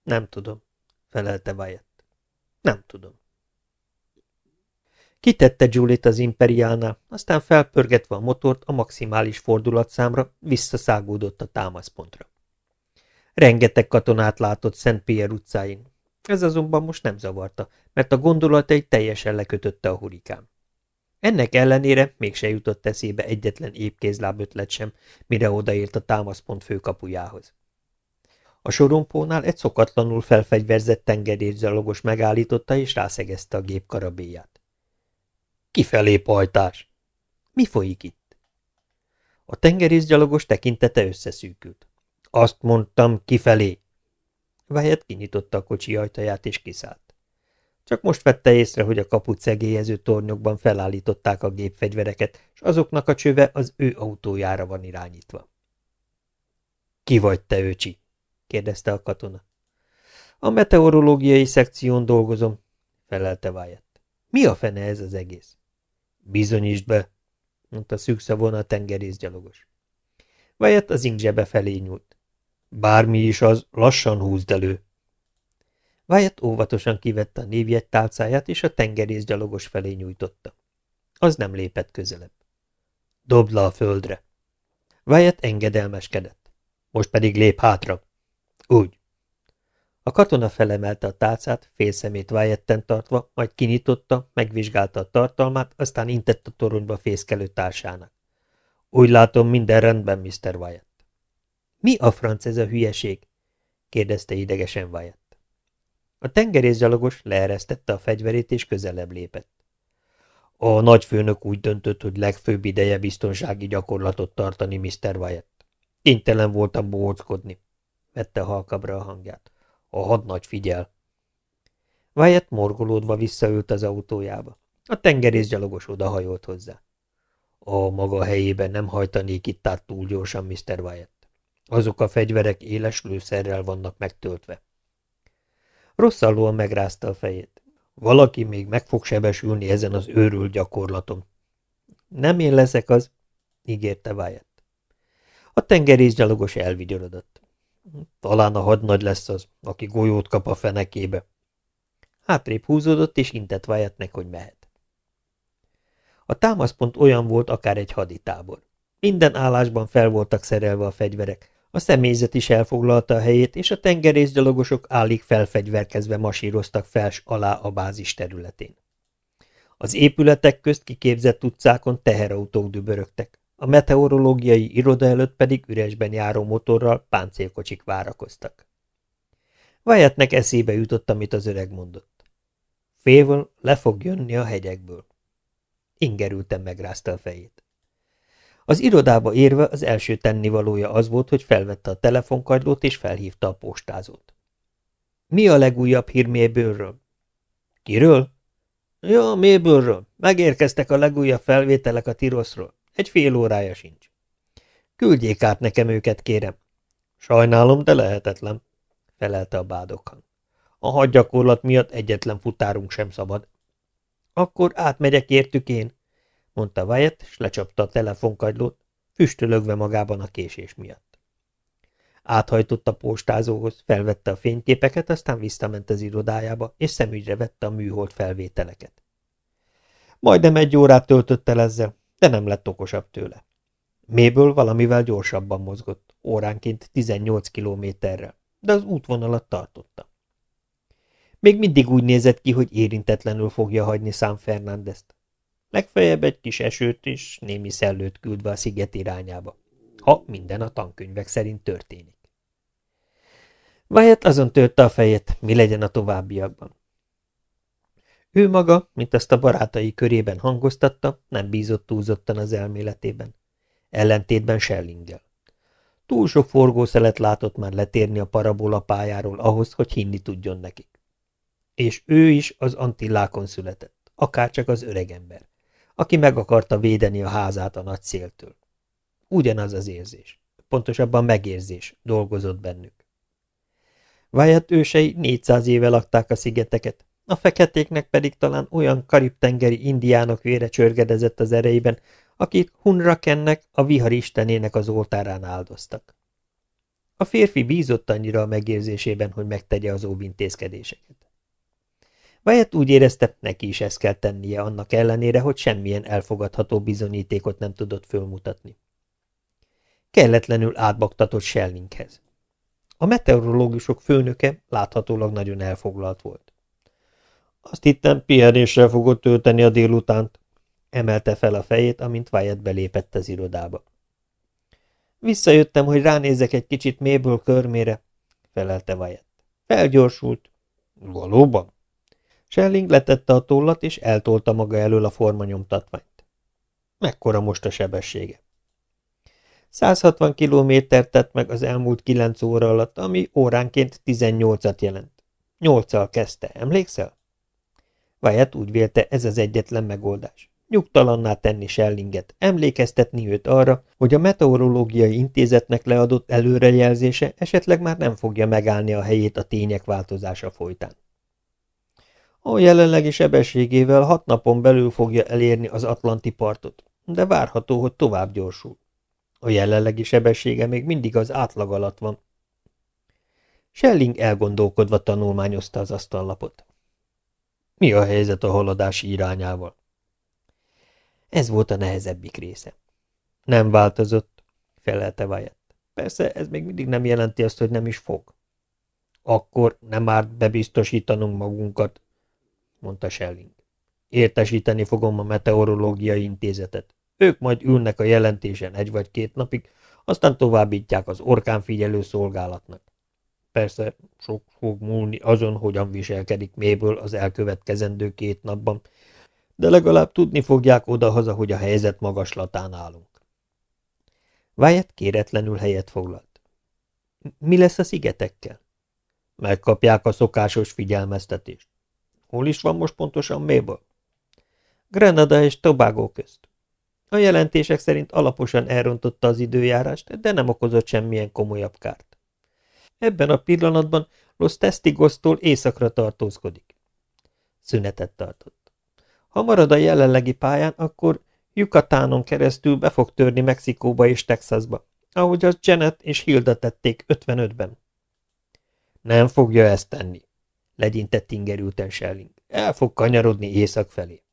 Nem tudom, felelte Wyatt. Nem tudom. Kitette Julie-t az imperiánál, aztán felpörgetve a motort a maximális fordulatszámra visszaszágódott a támaszpontra. Rengeteg katonát látott Szent Pierre utcáin. Ez azonban most nem zavarta, mert a gondolatai teljesen lekötötte a hurikán. Ennek ellenére mégse jutott eszébe egyetlen épkézláb ötlet sem, mire odaért a támaszpont főkapujához. A sorompónál egy szokatlanul felfegyverzett tengerészgyalogos megállította és rászegezte a gép karabélyát. Kifelé pajtás! Mi folyik itt? A tengerészgyalogos tekintete összeszűkült. Azt mondtam, kifelé! Wyatt kinyitotta a kocsi ajtaját és kiszállt. Csak most vette észre, hogy a kaput szegélyező tornyokban felállították a gépfegyvereket, és azoknak a csöve az ő autójára van irányítva. – Ki vagy te, öcsi? – kérdezte a katona. – A meteorológiai szekción dolgozom – felelte Wyatt. – Mi a fene ez az egész? – Bizonyítsd be – mondta szűkszavon a tengerészgyalogos. Wyatt az ingzsebe felé nyúlt. – Bármi is az, lassan húzd elő – Wyatt óvatosan kivette a névjegy tálcáját, és a tengerészgyalogos felé nyújtotta. Az nem lépett közelebb. Dobd le a földre. Wyatt engedelmeskedett. Most pedig lép hátra. Úgy. A katona felemelte a tálcát, félszemét Wyatten tartva, majd kinyitotta, megvizsgálta a tartalmát, aztán intett a toronyba fészkelő társának. Úgy látom, minden rendben, Mr. Wyatt. Mi a franc ez a hülyeség? kérdezte idegesen Wyatt. A tengerészgyalogos leeresztette a fegyverét és közelebb lépett. A nagyfőnök úgy döntött, hogy legfőbb ideje biztonsági gyakorlatot tartani, Mr. Wyatt. Kénytelen voltam bohóckodni, vette halkabra a hangját. A hadnagy figyel. Wyatt morgolódva visszaült az autójába. A tengerészgyalogos odahajolt hozzá. A maga helyében nem hajtanék itt át túl gyorsan, Mr. Wyatt. Azok a fegyverek éles lőszerrel vannak megtöltve. Rosszallóan megrázta a fejét. Valaki még meg fog sebesülni ezen az őrült gyakorlaton. Nem én leszek az, ígérte Wyatt. A tengerészgyalogos elvigyorodott. Talán a hadnagy lesz az, aki golyót kap a fenekébe. Hátrébb húzódott, és intett Wyattnek, hogy mehet. A támaszpont olyan volt, akár egy haditábor. Minden állásban fel voltak szerelve a fegyverek, a személyzet is elfoglalta a helyét, és a tengerészgyalogosok állig felfegyverkezve masíroztak fels alá a bázis területén. Az épületek közt kiképzett utcákon teherautók dübörögtek, a meteorológiai iroda előtt pedig üresben járó motorral páncélkocsik várakoztak. Wyattnek eszébe jutott, amit az öreg mondott. Fével le fog jönni a hegyekből. Ingerülten megrázta a fejét. Az irodába érve az első tennivalója az volt, hogy felvette a telefonkagylót és felhívta a postázót. Mi a legújabb hír Mébőrről? Kiről? Ja, Mébőrről. Megérkeztek a legújabb felvételek a Tiroszról. Egy fél órája sincs. Küldjék át nekem őket, kérem. Sajnálom, de lehetetlen, felelte a bádokhan. A hadgyakorlat miatt egyetlen futárunk sem szabad. Akkor átmegyek értük én, mondta Wyatt, és lecsapta a telefonkagylót, füstölögve magában a késés miatt. Áthajtott a postázóhoz, felvette a fényképeket, aztán visszament az irodájába, és szemügyre vette a műhold felvételeket. Majdnem egy órát töltött el ezzel, de nem lett okosabb tőle. Méből valamivel gyorsabban mozgott, óránként 18 kilométerrel, de az útvonalat tartotta. Még mindig úgy nézett ki, hogy érintetlenül fogja hagyni San Fernándezt. Legfeljebb egy kis esőt és némi szellőt küldve a sziget irányába, ha minden a tankönyvek szerint történik. Wyatt azon törte a fejét, mi legyen a továbbiakban. Ő maga, mint azt a barátai körében hangoztatta, nem bízott túlzottan az elméletében. Ellentétben Schellinggel. Túl sok forgószelet látott már letérni a parabola pályáról ahhoz, hogy hinni tudjon nekik. És ő is az Antillákon született, akárcsak az öregember aki meg akarta védeni a házát a nagy széltől. Ugyanaz az érzés, pontosabban megérzés dolgozott bennük. Wyatt ősei 400 éve lakták a szigeteket, a feketéknek pedig talán olyan karib-tengeri indiánok vére csörgedezett az erejében, akik Hunrakennek, a vihar istenének az oltárán áldoztak. A férfi bízott annyira a megérzésében, hogy megtegye az óvintézkedéseket. Wyatt úgy érezte, neki is ezt kell tennie annak ellenére, hogy semmilyen elfogadható bizonyítékot nem tudott fölmutatni. Kelletlenül átbaktatott Schellinghez. A meteorológusok főnöke láthatólag nagyon elfoglalt volt. Azt hittem, pihenéssel fogod tölteni a délutánt, emelte fel a fejét, amint Wyatt belépett az irodába. Visszajöttem, hogy ránézek egy kicsit méből körmére, felelte Wyatt. Felgyorsult. Valóban? Schelling letette a tollat, és eltolta maga elől a formanyomtatványt. Mekkora most a sebessége? 160 kilométert tett meg az elmúlt kilenc óra alatt, ami óránként 18-at jelent. Nyolccal kezdte, emlékszel? Wyatt úgy vélte, ez az egyetlen megoldás. Nyugtalanná tenni Schellinget, emlékeztetni őt arra, hogy a meteorológiai intézetnek leadott előrejelzése esetleg már nem fogja megállni a helyét a tények változása folytán. A jelenlegi sebességével hat napon belül fogja elérni az Atlanti partot, de várható, hogy tovább gyorsul. A jelenlegi sebessége még mindig az átlag alatt van. Schelling elgondolkodva tanulmányozta az asztallapot. Mi a helyzet a haladási irányával? Ez volt a nehezebbik része. Nem változott, felelte Wyatt. Persze ez még mindig nem jelenti azt, hogy nem is fog. Akkor nem árt bebiztosítanunk magunkat, mondta Schelling. Értesíteni fogom a meteorológiai intézetet. Ők majd ülnek a jelentésen egy vagy két napig, aztán továbbítják az orkánfigyelő szolgálatnak. Persze sok fog múlni azon, hogyan viselkedik méből az elkövetkezendő két napban, de legalább tudni fogják oda-haza, hogy a helyzet magaslatán állunk. Wyatt kéretlenül helyet foglalt. Mi lesz a szigetekkel? Megkapják a szokásos figyelmeztetést. Hol is van most pontosan Mabel? Grenada és Tobago közt. A jelentések szerint alaposan elrontotta az időjárást, de nem okozott semmilyen komolyabb kárt. Ebben a pillanatban Los Testigostól északra tartózkodik. Szünetet tartott. Ha marad a jelenlegi pályán, akkor Yucatánon keresztül be fog törni Mexikóba és Texasba, ahogy az Janet és Hilda tették 55-ben. Nem fogja ezt tenni, legyintett ingerülten Schelling. El fog kanyarodni észak felé.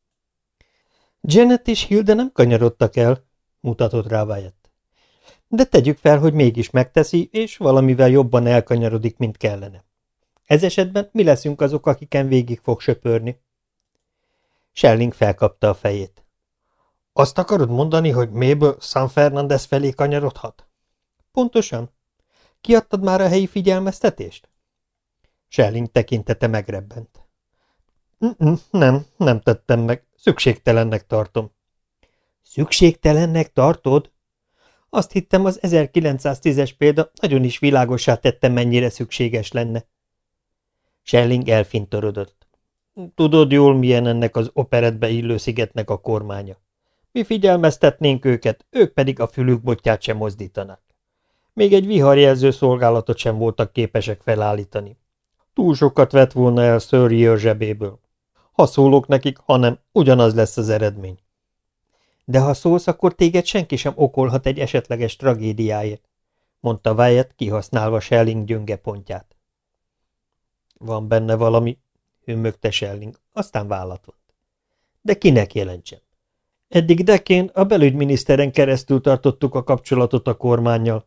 Janet és Hilda nem kanyarodtak el, mutatott rá Wyatt. De tegyük fel, hogy mégis megteszi, és valamivel jobban elkanyarodik, mint kellene. Ez esetben mi leszünk azok, akiken végig fog söpörni? Schelling felkapta a fejét. Azt akarod mondani, hogy Mabel San Fernandez felé kanyarodhat? Pontosan. Kiadtad már a helyi figyelmeztetést? Schelling tekintete megrebbent. Nem, nem tettem meg. Szükségtelennek tartom. Szükségtelennek tartod? Azt hittem, az 1910-es példa nagyon is világosá tette, mennyire szükséges lenne. Schelling elfintorodott. Tudod jól, milyen ennek az operetbe illő szigetnek a kormánya. Mi figyelmeztetnénk őket, ők pedig a fülükbotját sem mozdítanak. Még egy viharjelző szolgálatot sem voltak képesek felállítani. Túl sokat vett volna el Sir zsebéből. Ha szólok nekik, hanem ugyanaz lesz az eredmény. De ha szólsz, akkor téged senki sem okolhat egy esetleges tragédiáért, mondta Wyatt, kihasználva Schelling gyönge pontját. Van benne valami, hümmögte Schelling, aztán vállat volt. De kinek jelentsem? Eddig Dekén a belügyminiszteren keresztül tartottuk a kapcsolatot a kormányjal.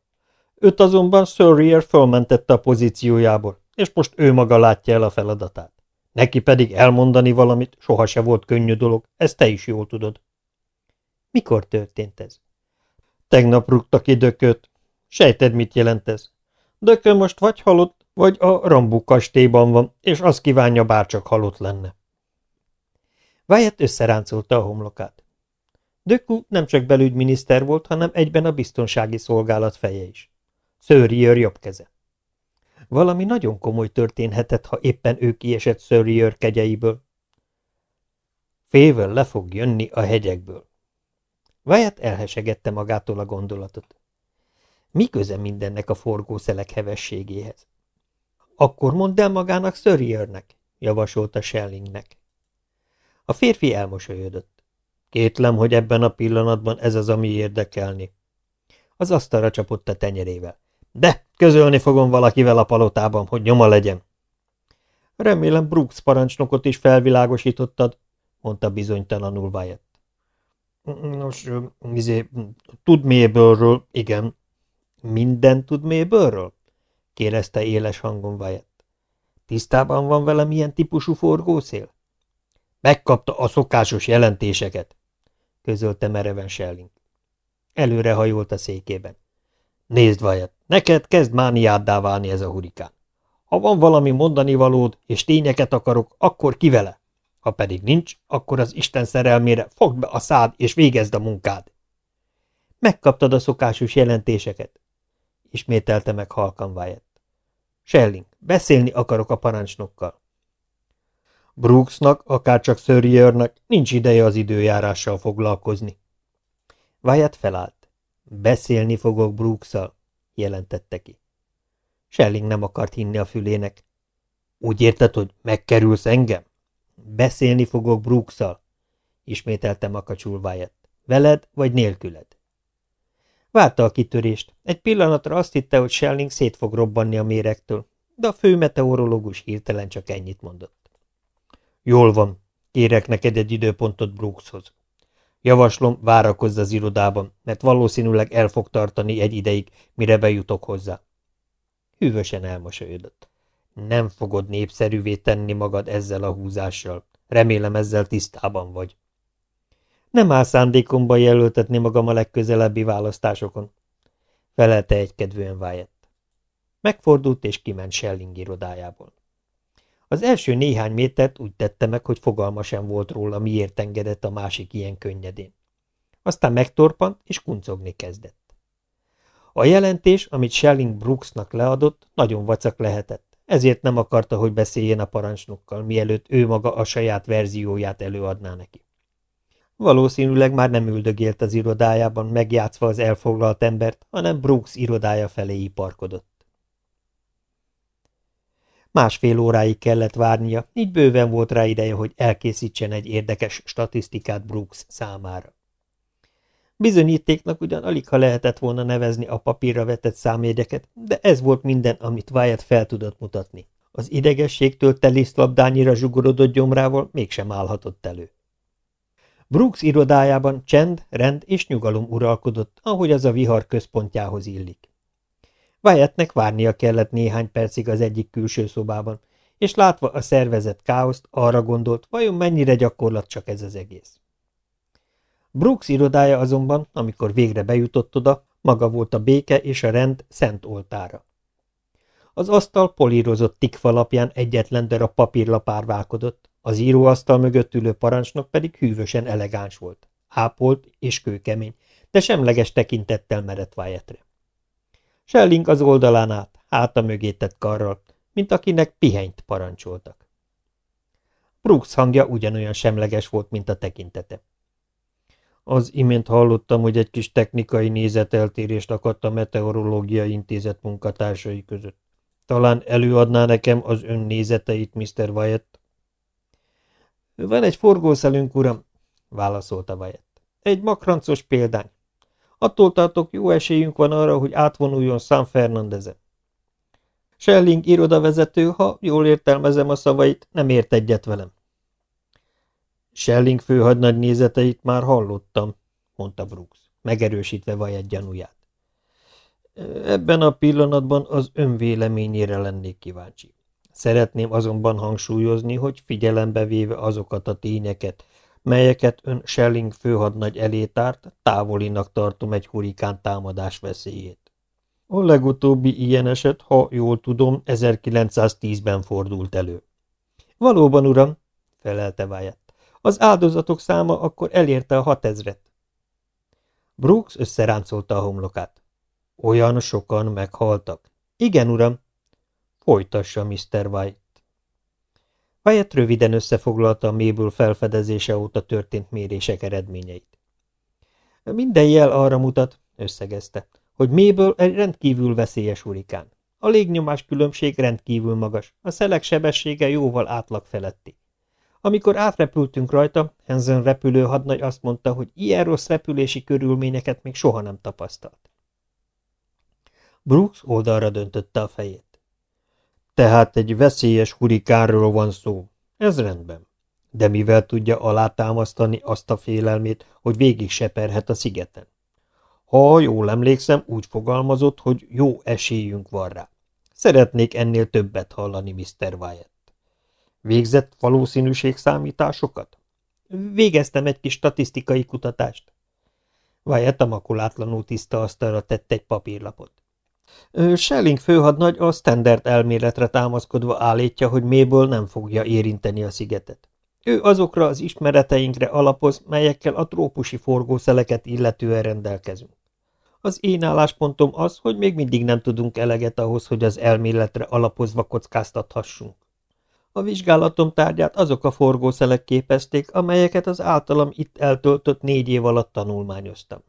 Őt azonban Surrier fölmentette a pozíciójából, és most ő maga látja el a feladatát. Neki pedig elmondani valamit soha se volt könnyű dolog, ezt te is jól tudod. Mikor történt ez? Tegnap rúgta ki Dököt. Sejted, mit jelent ez? Dökö most vagy halott, vagy a Rambu kastélyban van, és azt kívánja, bárcsak halott lenne. Wyatt összeráncolta a homlokát. Dökú nem csak belügyminiszter volt, hanem egyben a biztonsági szolgálat feje is. Szőriőr jobb keze. Valami nagyon komoly történhetett, ha éppen ő kiesett Surrier kegyeiből. Fével le fog jönni a hegyekből. Wyatt elhesegette magától a gondolatot. Mi köze mindennek a forgószelek hevességéhez? Akkor mondd el magának Surriernek, javasolta Schellingnek. A férfi elmosolyodott. Kétlem, hogy ebben a pillanatban ez az, ami érdekelni. Az asztalra csapott a tenyerével. De közölni fogom valakivel a palotában, hogy nyoma legyen. Remélem Brooks parancsnokot is felvilágosítottad, mondta bizonytalanul Wyatt. Nos, izé, tud mébőrről, igen. Minden tud mébőrről? kérdezte éles hangon Wyatt. Tisztában van vele milyen típusú forgószél? Megkapta a szokásos jelentéseket, közölte mereven. Előre hajolt a székében. Nézd, Wyatt, neked kezd mániáddá válni ez a hurikán. Ha van valami mondani valód, és tényeket akarok, akkor ki vele. Ha pedig nincs, akkor az Isten szerelmére fogd be a szád, és végezd a munkád. Megkaptad a szokásos jelentéseket, ismételte meg halkan Wyatt. Shelling, beszélni akarok a parancsnokkal. Brooksnak, akárcsak Sörjörnek nincs ideje az időjárással foglalkozni. Wyatt felállt. Beszélni fogok Brooksszal, jelentette ki. Shelling nem akart hinni a fülének. Úgy érted, hogy megkerülsz engem? Beszélni fogok Brooksszal, ismételte makacsul Wyatt. Veled vagy nélküled? Várta a kitörést. Egy pillanatra azt hitte, hogy Schelling szét fog robbanni a méregtől, de a fő meteorológus hirtelen csak ennyit mondott. Jól van, kérek neked egy időpontot Brookshoz. Javaslom, várakozz az irodában, mert valószínűleg el fog tartani egy ideig, mire bejutok hozzá. Hűvösen elmosolyodott. Nem fogod népszerűvé tenni magad ezzel a húzással. Remélem ezzel tisztában vagy. Nem áll szándékomban jelöltetni magam a legközelebbi választásokon, felelte egykedvűen Wyatt. Megfordult és kiment Schelling irodájából. Az első néhány métert úgy tette meg, hogy fogalma sem volt róla, miért engedett a másik ilyen könnyedén. Aztán megtorpant, és kuncogni kezdett. A jelentés, amit Schelling Brooksnak leadott, nagyon vacak lehetett, ezért nem akarta, hogy beszéljen a parancsnokkal, mielőtt ő maga a saját verzióját előadná neki. Valószínűleg már nem üldögélt az irodájában, megjátszva az elfoglalt embert, hanem Brooks irodája felé iparkodott. Másfél óráig kellett várnia, így bőven volt rá ideje, hogy elkészítsen egy érdekes statisztikát Brooks számára. Bizonyítéknak ugyan alig ha lehetett volna nevezni a papírra vetett számjegyeket, de ez volt minden, amit Wyatt fel tudott mutatni. Az idegességtől telisztlabdányira zsugorodott gyomrával mégsem állhatott elő. Brooks irodájában csend, rend és nyugalom uralkodott, ahogy az a vihar központjához illik. Wyattnek várnia kellett néhány percig az egyik külső szobában, és látva a szervezet káoszt, arra gondolt, vajon mennyire gyakorlat csak ez az egész. Brooks irodája azonban, amikor végre bejutott oda, maga volt a béke és a rend szent oltára. Az asztal polírozott tikfalapján egyetlen darab papírlap árválkodott, az íróasztal mögött ülő parancsnok pedig hűvösen elegáns volt, ápolt és kőkemény, de semleges tekintettel merett Wyattre. Schelling az oldalán át, háta mögé tett karral, mint akinek pihenyt parancsoltak. Brooks hangja ugyanolyan semleges volt, mint a tekintete. Az imént hallottam, hogy egy kis technikai nézeteltérést akadt a Meteorológiai Intézet munkatársai között. Talán előadná nekem az ön nézeteit, Mr. Wyatt? Van egy forgószelünk, uram, válaszolta Wyatt. Egy makrancos példány. Attól tartok, jó esélyünk van arra, hogy átvonuljon San Fernandezen. Schelling irodavezető, ha jól értelmezem a szavait, nem ért egyet velem. Schelling főhadnagy nézeteit már hallottam, mondta Brooks, megerősítve Wyatt gyanúját. Ebben a pillanatban az önvéleményére lennék kíváncsi. Szeretném azonban hangsúlyozni, hogy figyelembe véve azokat a tényeket, melyeket ön Schelling főhadnagy elé tárt, távolinak tartom egy hurikán támadás veszélyét. A legutóbbi ilyen eset, ha jól tudom, 1910-ben fordult elő. Valóban, uram, felelte Wyatt. Az áldozatok száma akkor elérte a hatezret. Brooks összeráncolta a homlokát. Olyan sokan meghaltak. Igen, uram. Folytassa, Mr. White. Wyatt röviden összefoglalta a méből felfedezése óta történt mérések eredményeit. Minden jel arra mutat, összegezte, hogy méből egy rendkívül veszélyes hurikán. A légnyomás különbség rendkívül magas, a szelek sebessége jóval átlag feletti. Amikor átrepültünk rajta, Hansen repülő hadnagy azt mondta, hogy ilyen rossz repülési körülményeket még soha nem tapasztalt. Brooks oldalra döntötte a fejét. Tehát egy veszélyes hurikánról van szó. Ez rendben. De mivel tudja alátámasztani azt a félelmét, hogy végig seperhet a szigeten? Ha jól emlékszem, úgy fogalmazott, hogy jó esélyünk van rá. Szeretnék ennél többet hallani, Mr. Wyatt. Végzett valószínűségszámításokat? Végeztem egy kis statisztikai kutatást. Wyatt a makulátlanul tiszta asztalra tett egy papírlapot. Schelling főhadnagy a standard elméletre támaszkodva állítja, hogy méből nem fogja érinteni a szigetet. Ő azokra az ismereteinkre alapoz, melyekkel a trópusi forgószeleket illetően rendelkezünk. Az én álláspontom az, hogy még mindig nem tudunk eleget ahhoz, hogy az elméletre alapozva kockáztathassunk. A vizsgálatom tárgyát azok a forgószelek képezték, amelyeket az általam itt eltöltött négy év alatt tanulmányoztam.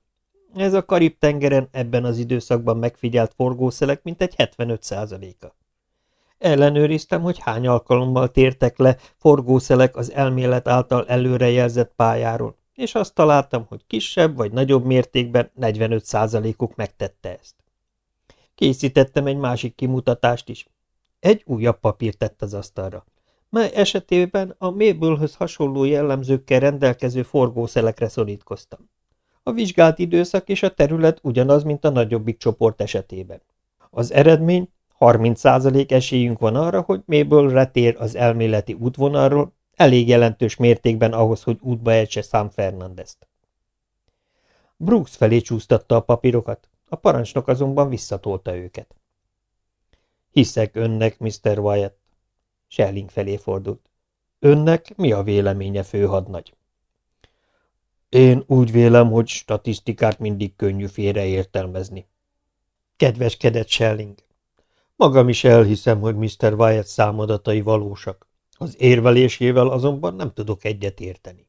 Ez a Karib-tengeren ebben az időszakban megfigyelt forgószelek mintegy 75%-a. Ellenőriztem, hogy hány alkalommal tértek le forgószelek az elmélet által előrejelzett pályáról, és azt találtam, hogy kisebb vagy nagyobb mértékben 45%-uk megtette ezt. Készítettem egy másik kimutatást is. Egy újabb papírt tett az asztalra, mely esetében a mébülhöz hasonló jellemzőkkel rendelkező forgószelekre szorítkoztam. A vizsgált időszak és a terület ugyanaz, mint a nagyobbik csoport esetében. Az eredmény 30% esélyünk van arra, hogy méből retér az elméleti útvonalról, elég jelentős mértékben ahhoz, hogy útba ejtse San Fernandezt. Brooks felé csúsztatta a papírokat, a parancsnok azonban visszatolta őket. Hiszek önnek, Mr. Wyatt. Schelling felé fordult. Önnek mi a véleménye, főhadnagy? Én úgy vélem, hogy statisztikát mindig könnyű félreértelmezni. Kedveskedett Schelling. Magam is elhiszem, hogy Mr. Wyatt számadatai valósak. Az érvelésével azonban nem tudok egyet érteni.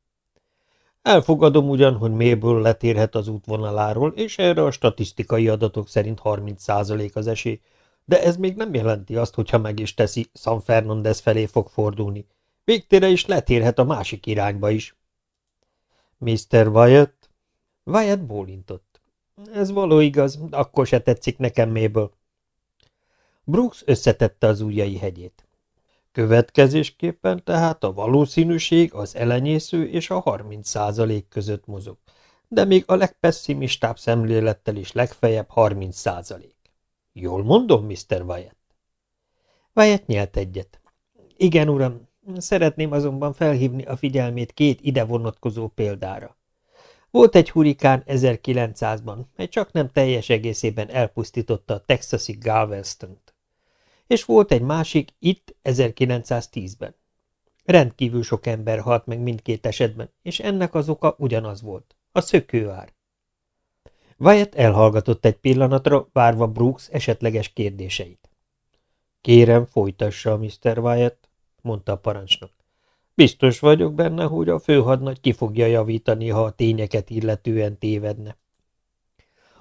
Elfogadom ugyan, hogy mélyből letérhet az útvonaláról, és erre a statisztikai adatok szerint 30% az esély, de ez még nem jelenti azt, hogyha meg is teszi, San Fernandez felé fog fordulni. Végtére is letérhet a másik irányba is. Mr. Wyatt? Wyatt bólintott. Ez való igaz, akkor se tetszik nekem méből. Brooks összetette az ujjai hegyét. Következésképpen tehát a valószínűség az elenyésző és a 30 százalék között mozog, de még a legpesszimistább szemlélettel is legfeljebb 30 százalék. Jól mondom, Mr. Wyatt? Wyatt nyelt egyet. Igen, uram, szeretném azonban felhívni a figyelmét két ide vonatkozó példára. Volt egy hurikán 1900-ban, mely csak nem teljes egészében elpusztította a texasi Galveston-t és volt egy másik itt 1910-ben. Rendkívül sok ember halt meg mindkét esetben, és ennek az oka ugyanaz volt, a szökőár. Wyatt elhallgatott egy pillanatra, várva Brooks esetleges kérdéseit. Kérem, folytassa, Mr. Wyatt, mondta a parancsnok. Biztos vagyok benne, hogy a főhadnagy ki fogja javítani, ha a tényeket illetően tévedne.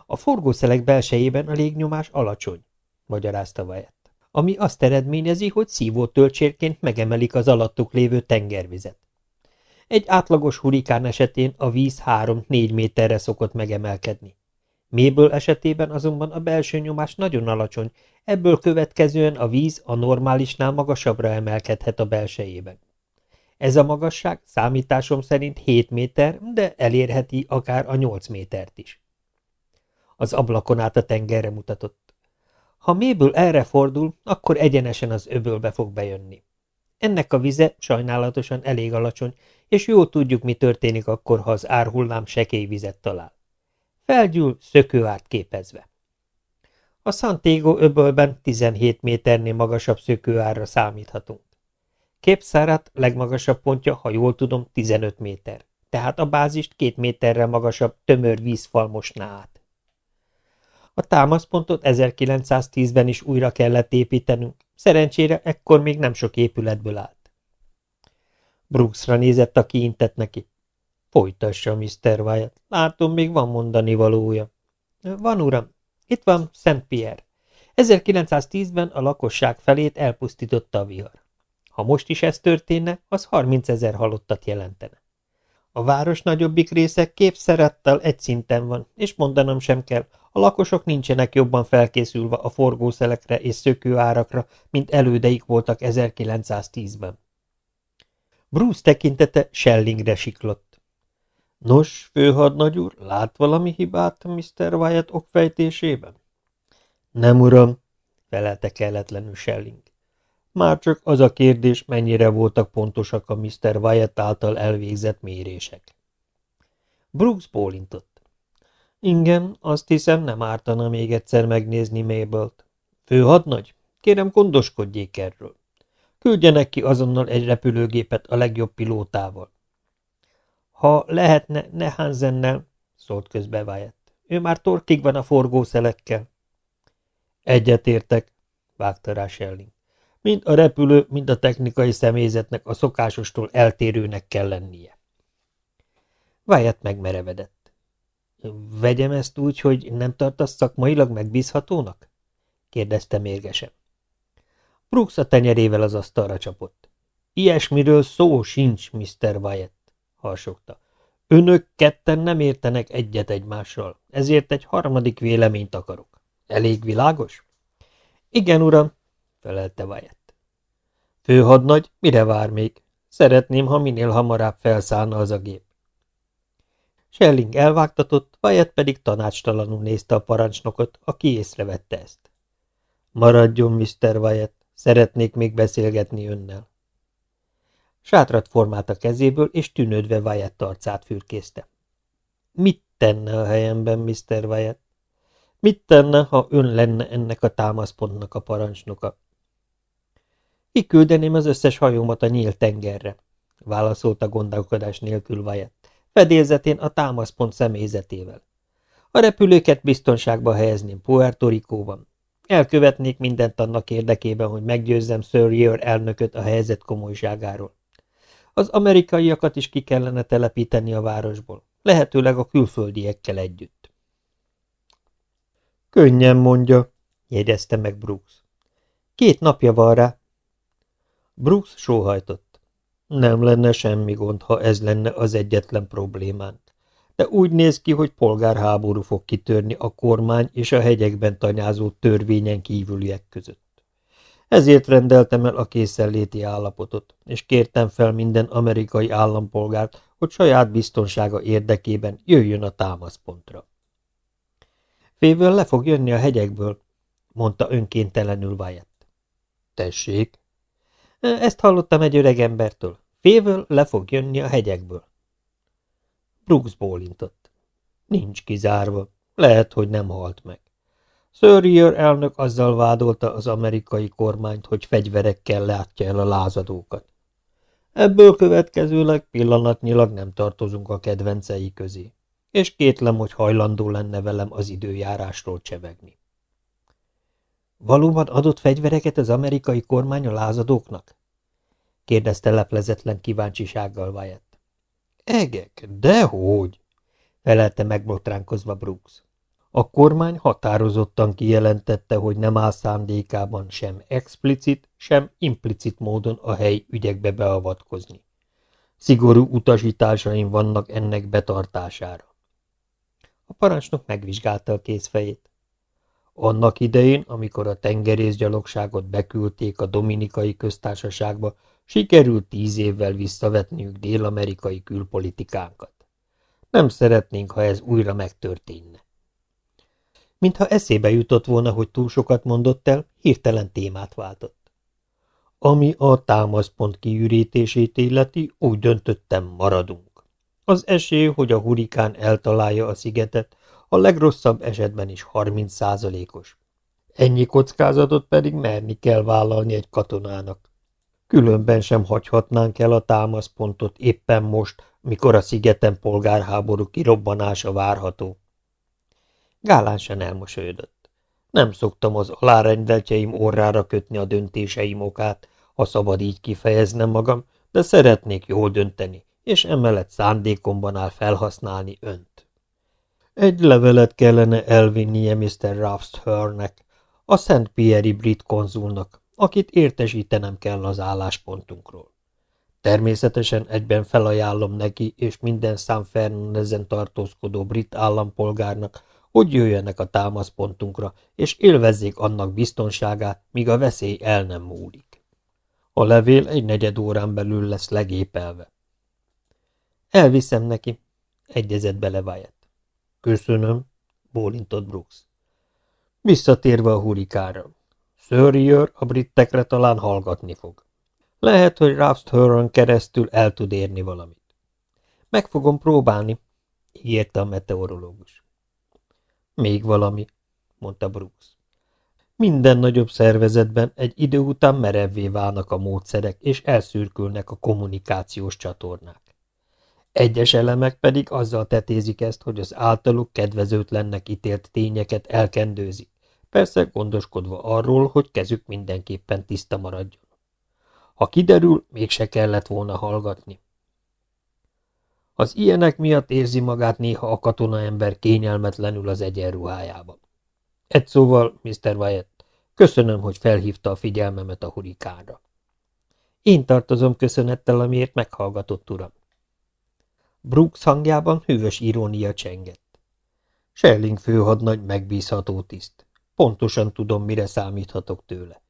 A forgószelek belsejében a légnyomás alacsony, magyarázta Wyatt ami azt eredményezi, hogy szívó töltsérként megemelik az alattuk lévő tengervizet. Egy átlagos hurikán esetén a víz 3-4 méterre szokott megemelkedni. Méből esetében azonban a belső nyomás nagyon alacsony, ebből következően a víz a normálisnál magasabbra emelkedhet a belsejében. Ez a magasság számításom szerint 7 méter, de elérheti akár a 8 métert is. Az ablakon át a tengerre mutatott. Ha méből erre fordul, akkor egyenesen az öbölbe fog bejönni. Ennek a vize sajnálatosan elég alacsony, és jól tudjuk, mi történik akkor, ha az árhullám sekély vizet talál. Felgyűl, szökőárt képezve. A Santiago öbölben 17 méternél magasabb szökőárra számíthatunk. Képszárat legmagasabb pontja, ha jól tudom, 15 méter, tehát a bázist két méterre magasabb tömör vízfal mosná át. A támaszpontot 1910-ben is újra kellett építenünk, szerencsére ekkor még nem sok épületből állt. Brooksra nézett, a kiintett neki. Folytassa, Mr. Wyatt, látom, még van mondani valója. Van, uram, itt van Szent Pierre. 1910-ben a lakosság felét elpusztította a vihar. Ha most is ez történne, az 30 ezer halottat jelentene. A város nagyobbik része képszerettel egy szinten van, és mondanom sem kell, a lakosok nincsenek jobban felkészülve a forgószelekre és szökőárakra, mint elődeik voltak 1910-ben. Bruce tekintete Schellingre siklott. Nos, főhadnagy úr, lát valami hibát Mr. Wyatt okfejtésében? Nem, uram, felelte kelletlenül Schelling. Már csak az a kérdés, mennyire voltak pontosak a Mr. Wyatt által elvégzett mérések. Brooks bólintott. Igen, azt hiszem, nem ártana még egyszer megnézni Mabelt. Főhadnagy, kérem gondoskodjék erről. Küldjenek ki azonnal egy repülőgépet a legjobb pilótával. Ha lehetne, ne Hansennel, szólt közbe Wyatt. Ő már torkig van a forgószelekkel. Egyetértek, vágta rá Schelling. Mind a repülő, mind a technikai személyzetnek a szokásostól eltérőnek kell lennie. Wyatt megmerevedett. Vegyem ezt úgy, hogy nem tartasz szakmailag megbízhatónak? kérdezte mérgesen. Brooks a tenyerével az asztalra csapott. Ilyesmiről szó sincs, Mr. Wyatt, harsogta. Önök ketten nem értenek egyet egymással, ezért egy harmadik véleményt akarok. Elég világos? Igen, uram, felelte Wyatt. Főhadnagy, mire vár még? Szeretném, ha minél hamarabb felszállna az a gép. Schelling elvágtatott, Wyatt pedig tanácstalanul nézte a parancsnokot, aki észrevette ezt. Maradjon, Mr. Wyatt, szeretnék még beszélgetni önnel. Sátrat formált a kezéből, és tűnődve Wyatt arcát fürkészte. Mit tenne a helyemben, Mr. Wyatt? Mit tenne, ha ön lenne ennek a támaszpontnak a parancsnoka? Kiküldeném az összes hajómat a nyílt tengerre, válaszolta gondolkodás nélkül Wyatt, fedélzetén a támaszpont személyzetével. A repülőket biztonságba helyezném Puerto Ricóban. Elkövetnék mindent annak érdekében, hogy meggyőzzem Sir elnököt a helyzet komolyságáról. Az amerikaiakat is ki kellene telepíteni a városból, lehetőleg a külföldiekkel együtt. Könnyen mondja, jegyezte meg Brooks. Két napja van rá. Brooks sóhajtott. Nem lenne semmi gond, ha ez lenne az egyetlen problémán. De úgy néz ki, hogy polgárháború fog kitörni a kormány és a hegyekben tanyázó törvényen kívüliek között. Ezért rendeltem el a készenléti állapotot, és kértem fel minden amerikai állampolgárt, hogy saját biztonsága érdekében jöjjön a támaszpontra. Févől le fog jönni a hegyekből, mondta önkéntelenül Wyatt. Tessék? Ezt hallottam egy öreg embertől. Févől le fog jönni a hegyekből. Brooks bólintott. Nincs kizárva. Lehet, hogy nem halt meg. Sir elnök azzal vádolta az amerikai kormányt, hogy fegyverekkel látja el a lázadókat. Ebből következőleg pillanatnyilag nem tartozunk a kedvencei közé, és kétlem, hogy hajlandó lenne velem az időjárásról csevegni. Valóban adott fegyvereket az amerikai kormány a lázadóknak? kérdezte leplezetlen kíváncsisággal Wyatt. Egek, dehogy, felelte megbotránkozva Brooks. A kormány határozottan kijelentette, hogy nem áll szándékában sem explicit, sem implicit módon a hely ügyekbe beavatkozni. Szigorú utasításaim vannak ennek betartására. A parancsnok megvizsgálta a kézfejét. Annak idején, amikor a tengerészgyalogságot beküldték a Dominikai Köztársaságba, sikerült tíz évvel visszavetniük dél-amerikai külpolitikánkat. Nem szeretnénk, ha ez újra megtörténne. Mintha eszébe jutott volna, hogy túl sokat mondott el, hirtelen témát váltott. Ami a támaszpont kiürítését illeti, úgy döntöttem, maradunk. Az esély, hogy a hurikán eltalálja a szigetet, a legrosszabb esetben is 30 százalékos. Ennyi kockázatot pedig merni kell vállalni egy katonának. Különben sem hagyhatnánk el a támaszpontot éppen most, mikor a szigeten polgárháború kirobbanása várható. Gálánsan elmosolyodott. Nem szoktam az alárendeltjeim orrára kötni a döntéseim okát, ha szabad így kifejeznem magam, de szeretnék jól dönteni, és emellett szándékomban áll felhasználni önt. Egy levelet kellene elvinnie Mr. Raffshörnek, a Szent Pieri brit konzulnak, akit értesítenem kell az álláspontunkról. Természetesen egyben felajánlom neki és minden San Fernandezen tartózkodó brit állampolgárnak, hogy jöjjenek a támaszpontunkra, és élvezzék annak biztonságát, míg a veszély el nem múlik. A levél egy negyed órán belül lesz legépelve. Elviszem neki, egyezett bele Wyatt. Köszönöm, bólintott Brooks. Visszatérve a hurikára. Sir a brittekre talán hallgatni fog. Lehet, hogy Rafthuron keresztül el tud érni valamit. Meg fogom próbálni, ígérte a meteorológus. Még valami, mondta Brooks. Minden nagyobb szervezetben egy idő után merevvé válnak a módszerek, és elszürkülnek a kommunikációs csatornák. Egyes elemek pedig azzal tetézik ezt, hogy az általuk kedvezőtlennek ítélt tényeket elkendőzik, persze gondoskodva arról, hogy kezük mindenképpen tiszta maradjon. Ha kiderül, mégse kellett volna hallgatni. Az ilyenek miatt érzi magát néha a katonaember kényelmetlenül az egyenruhájában. Egy szóval, Mr. Wyatt, köszönöm, hogy felhívta a figyelmemet a hurikánra. Én tartozom köszönettel, amiért meghallgatott, uram. Brooks hangjában hűvös irónia csengett. Sherling főhadnagy megbízható tiszt. Pontosan tudom, mire számíthatok tőle.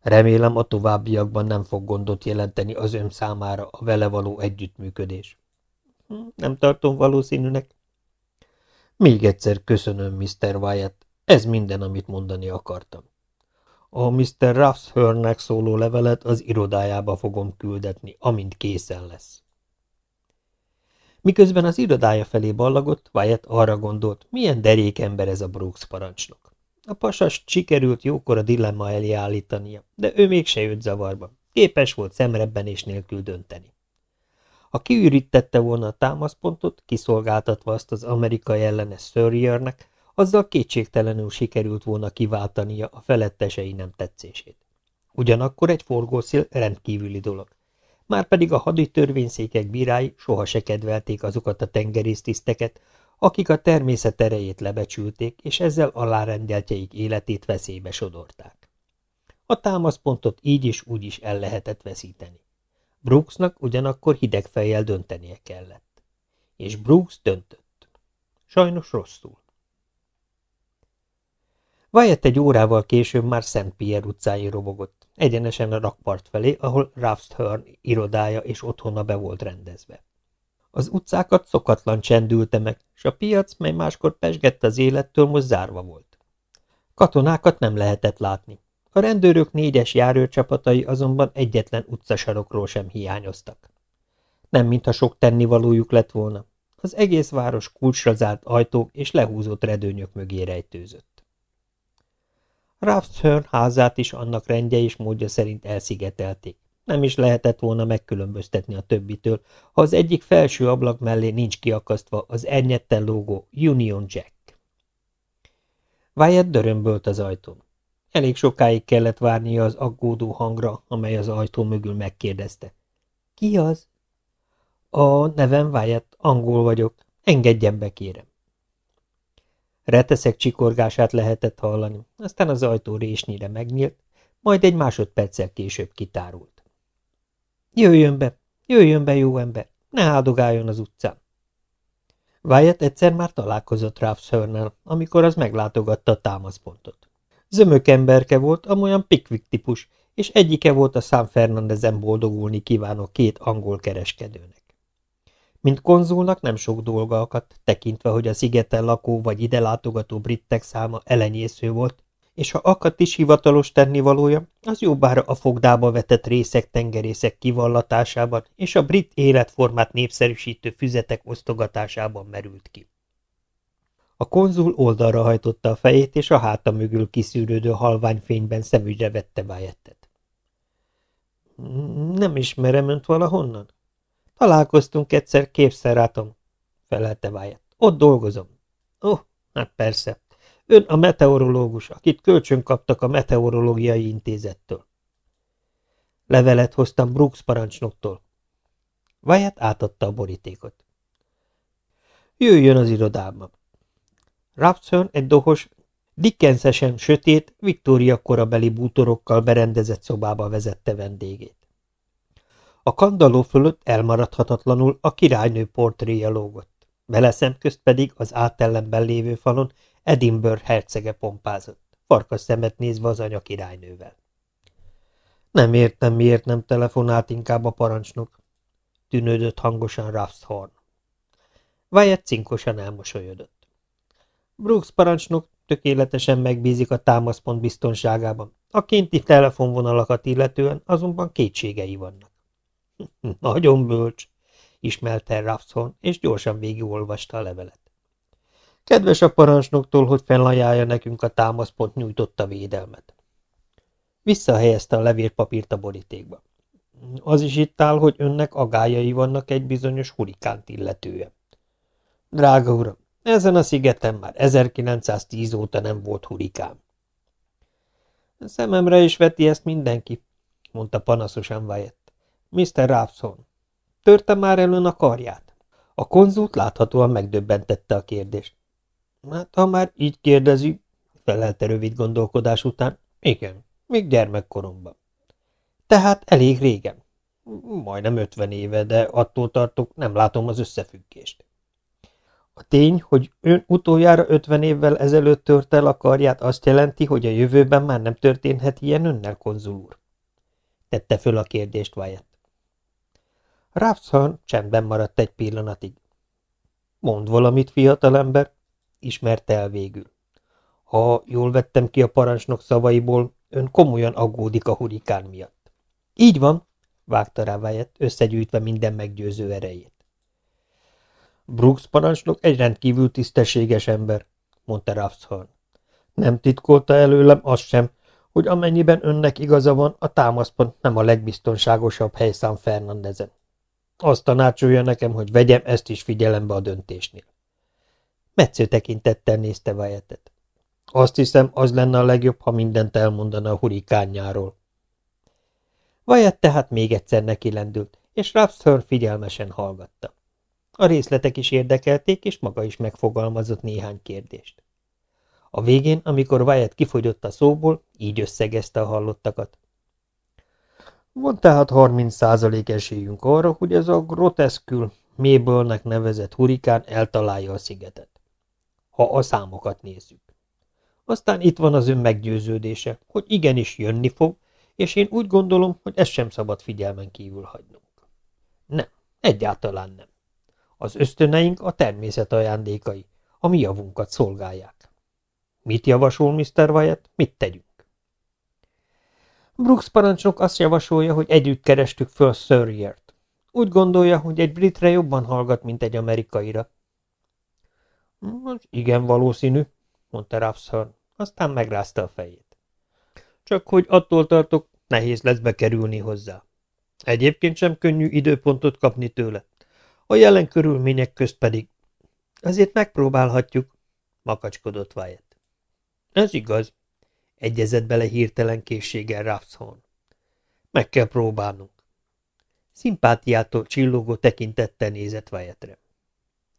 Remélem a továbbiakban nem fog gondot jelenteni az ön számára a vele való együttműködés. Nem tartom valószínűnek. Még egyszer köszönöm, Mr. Wyatt. Ez minden, amit mondani akartam. A Mr. Ruffshörnek szóló levelet az irodájába fogom küldetni, amint készen lesz. Miközben az irodája felé ballagott, Wyatt arra gondolt, milyen derék ember ez a Brooks parancsnok. A pasas sikerült jókora dilemma elé állítania, de ő mégse jött zavarba. Képes volt szemrebben és nélkül dönteni. Ha kiürítette volna a támaszpontot, kiszolgáltatva azt az amerikai ellenes Surriernek, azzal kétségtelenül sikerült volna kiváltania a felettesei nem tetszését. Ugyanakkor egy forgószél rendkívüli dolog. Márpedig a hadi törvényszékek bírái soha se kedvelték azokat a tengerésztiszteket, akik a természet erejét lebecsülték, és ezzel alárendeltjeik életét veszélybe sodorták. A támaszpontot így is úgy is el lehetett veszíteni. Brooksnak ugyanakkor hideg fejjel döntenie kellett. És Brooks döntött. Sajnos rosszul. Wyatt egy órával később már Szent Pierre utcáin robogott, egyenesen a rakpart felé, ahol Raffsthorn irodája és otthona be volt rendezve. Az utcákat szokatlan csendülte meg, és a piac, mely máskor pesgett az élettől, most zárva volt. Katonákat nem lehetett látni. A rendőrök négyes járőrcsapatai azonban egyetlen utcasarokról sem hiányoztak. Nem mintha sok tennivalójuk lett volna. Az egész város kulcsra zárt ajtók és lehúzott redőnyök mögé rejtőzött. Raffshörn házát is annak rendje és módja szerint elszigetelték. Nem is lehetett volna megkülönböztetni a többitől, ha az egyik felső ablak mellé nincs kiakasztva az ernyetten lógó Union Jack. Wyatt dörömbölt az ajtón. Elég sokáig kellett várnia az aggódó hangra, amely az ajtó mögül megkérdezte. Ki az? A nevem Wyatt, angol vagyok. Engedjen be, kérem. Reteszek csikorgását lehetett hallani, aztán az ajtó résnyire megnyílt, majd egy másodperccel később kitárult. Jöjjön be, jöjjön be, jó ember, ne áldogáljon az utcán. Wyatt egyszer már találkozott Ralph Sörnel, amikor az meglátogatta a támaszpontot. Zömök emberke volt, amolyan Pickwick típus, és egyike volt a San Fernandezen boldogulni kívánó két angol kereskedőnek. Mint konzulnak nem sok dolga akadt, tekintve, hogy a szigeten lakó vagy ide látogató brittek száma elenyésző volt, és ha akadt is hivatalos tennivalója, az jobbára a fogdába vetett részek-tengerészek kivallatásában és a brit életformát népszerűsítő füzetek osztogatásában merült ki. A konzul oldalra hajtotta a fejét, és a háta mögül kiszűrődő halványfényben szemügyre vette Bájettet. Nem ismerem önt valahonnan? Találkoztunk egyszer képszerátom, felelte Bájett. Ott dolgozom. Ó, oh, hát persze. Ön a meteorológus, akit kölcsön kaptak a meteorológiai intézettől. Levelet hoztam Brooks parancsnoktól. Wyatt átadta a borítékot. Jöjjön az irodába. Rapson egy dohos, Dickensesen sötét, Viktória korabeli bútorokkal berendezett szobába vezette vendégét. A kandalló fölött elmaradhatatlanul a királynő portréja lógott. Vele szemközt pedig az átellenben lévő falon Edinburgh hercege pompázott, farkas szemet nézve az anya királynővel. Nem értem, miért nem telefonált inkább a parancsnok, tűnődött hangosan Raffshorn. Wyatt cinkosan elmosolyodott. Brooks parancsnok tökéletesen megbízik a támaszpont biztonságában, a kinti telefonvonalakat illetően azonban kétségei vannak. *laughs* Nagyon bölcs, ismelte Raffshorn, és gyorsan végigolvasta a levelet. Kedves a parancsnoktól, hogy felajánlja nekünk a támaszpont nyújtotta védelmet. Visszahelyezte a levélpapírt a borítékba. Az is itt áll, hogy önnek agályai vannak egy bizonyos hurikánt illetően. Drága uram, ezen a szigeten már 1910 óta nem volt hurikán. Szememre is veti ezt mindenki, mondta panaszosan Wyatt. Mr. Rapson, törte már elön a karját? A konzult láthatóan megdöbbentette a kérdést. Hát, ha már így kérdezi, felelte rövid gondolkodás után, igen, még gyermekkoromban. Tehát elég régen. Majdnem ötven éve, de attól tartok, nem látom az összefüggést. A tény, hogy ön utoljára ötven évvel ezelőtt tört el a karját, azt jelenti, hogy a jövőben már nem történhet ilyen önnel, konzul úr? Tette föl a kérdést Wyatt. Rapshorn csendben maradt egy pillanatig. Mond valamit, fiatalember, ismerte el végül. Ha jól vettem ki a parancsnok szavaiból, ön komolyan aggódik a hurikán miatt. Így van, vágta rá Wyatt, összegyűjtve minden meggyőző erejét. Brooks parancsnok egy rendkívül tisztességes ember, mondta Raffshorn. Nem titkolta előlem azt sem, hogy amennyiben önnek igaza van, a támaszpont nem a legbiztonságosabb helyszám Fernandezen. Azt tanácsolja nekem, hogy vegyem ezt is figyelembe a döntésnél. Metsző tekintettel nézte Vajetet. Azt hiszem, az lenne a legjobb, ha mindent elmondana a hurikánjáról. Vajet tehát még egyszer nekilendült, és Rapsthorn figyelmesen hallgatta. A részletek is érdekelték, és maga is megfogalmazott néhány kérdést. A végén, amikor Wyatt kifogyott a szóból, így összegezte a hallottakat. Van tehát 30 százalék esélyünk arra, hogy ez a groteszkül Mabelnek nevezett hurikán eltalálja a szigetet. Ha a számokat nézzük. Aztán itt van az ön meggyőződése, hogy igenis jönni fog, és én úgy gondolom, hogy ezt sem szabad figyelmen kívül hagynunk. Nem, egyáltalán nem. Az ösztöneink a természet ajándékai, a mi javunkat szolgálják. Mit javasol Mr. Wyatt, mit tegyünk? Brooks parancsnok azt javasolja, hogy együtt kerestük föl Surreyert. Úgy gondolja, hogy egy britre jobban hallgat, mint egy amerikaira. Az igen valószínű, mondta Raffshorn, aztán megrázta a fejét. Csak hogy attól tartok, nehéz lesz bekerülni hozzá. Egyébként sem könnyű időpontot kapni tőle. A jelen körülmények közt pedig. Azért megpróbálhatjuk, makacskodott Wyatt. Ez igaz, egyezett bele hirtelen készséggel Raffshorn. Meg kell próbálnunk. Szimpátiától csillogó tekintettel nézett Wyattre.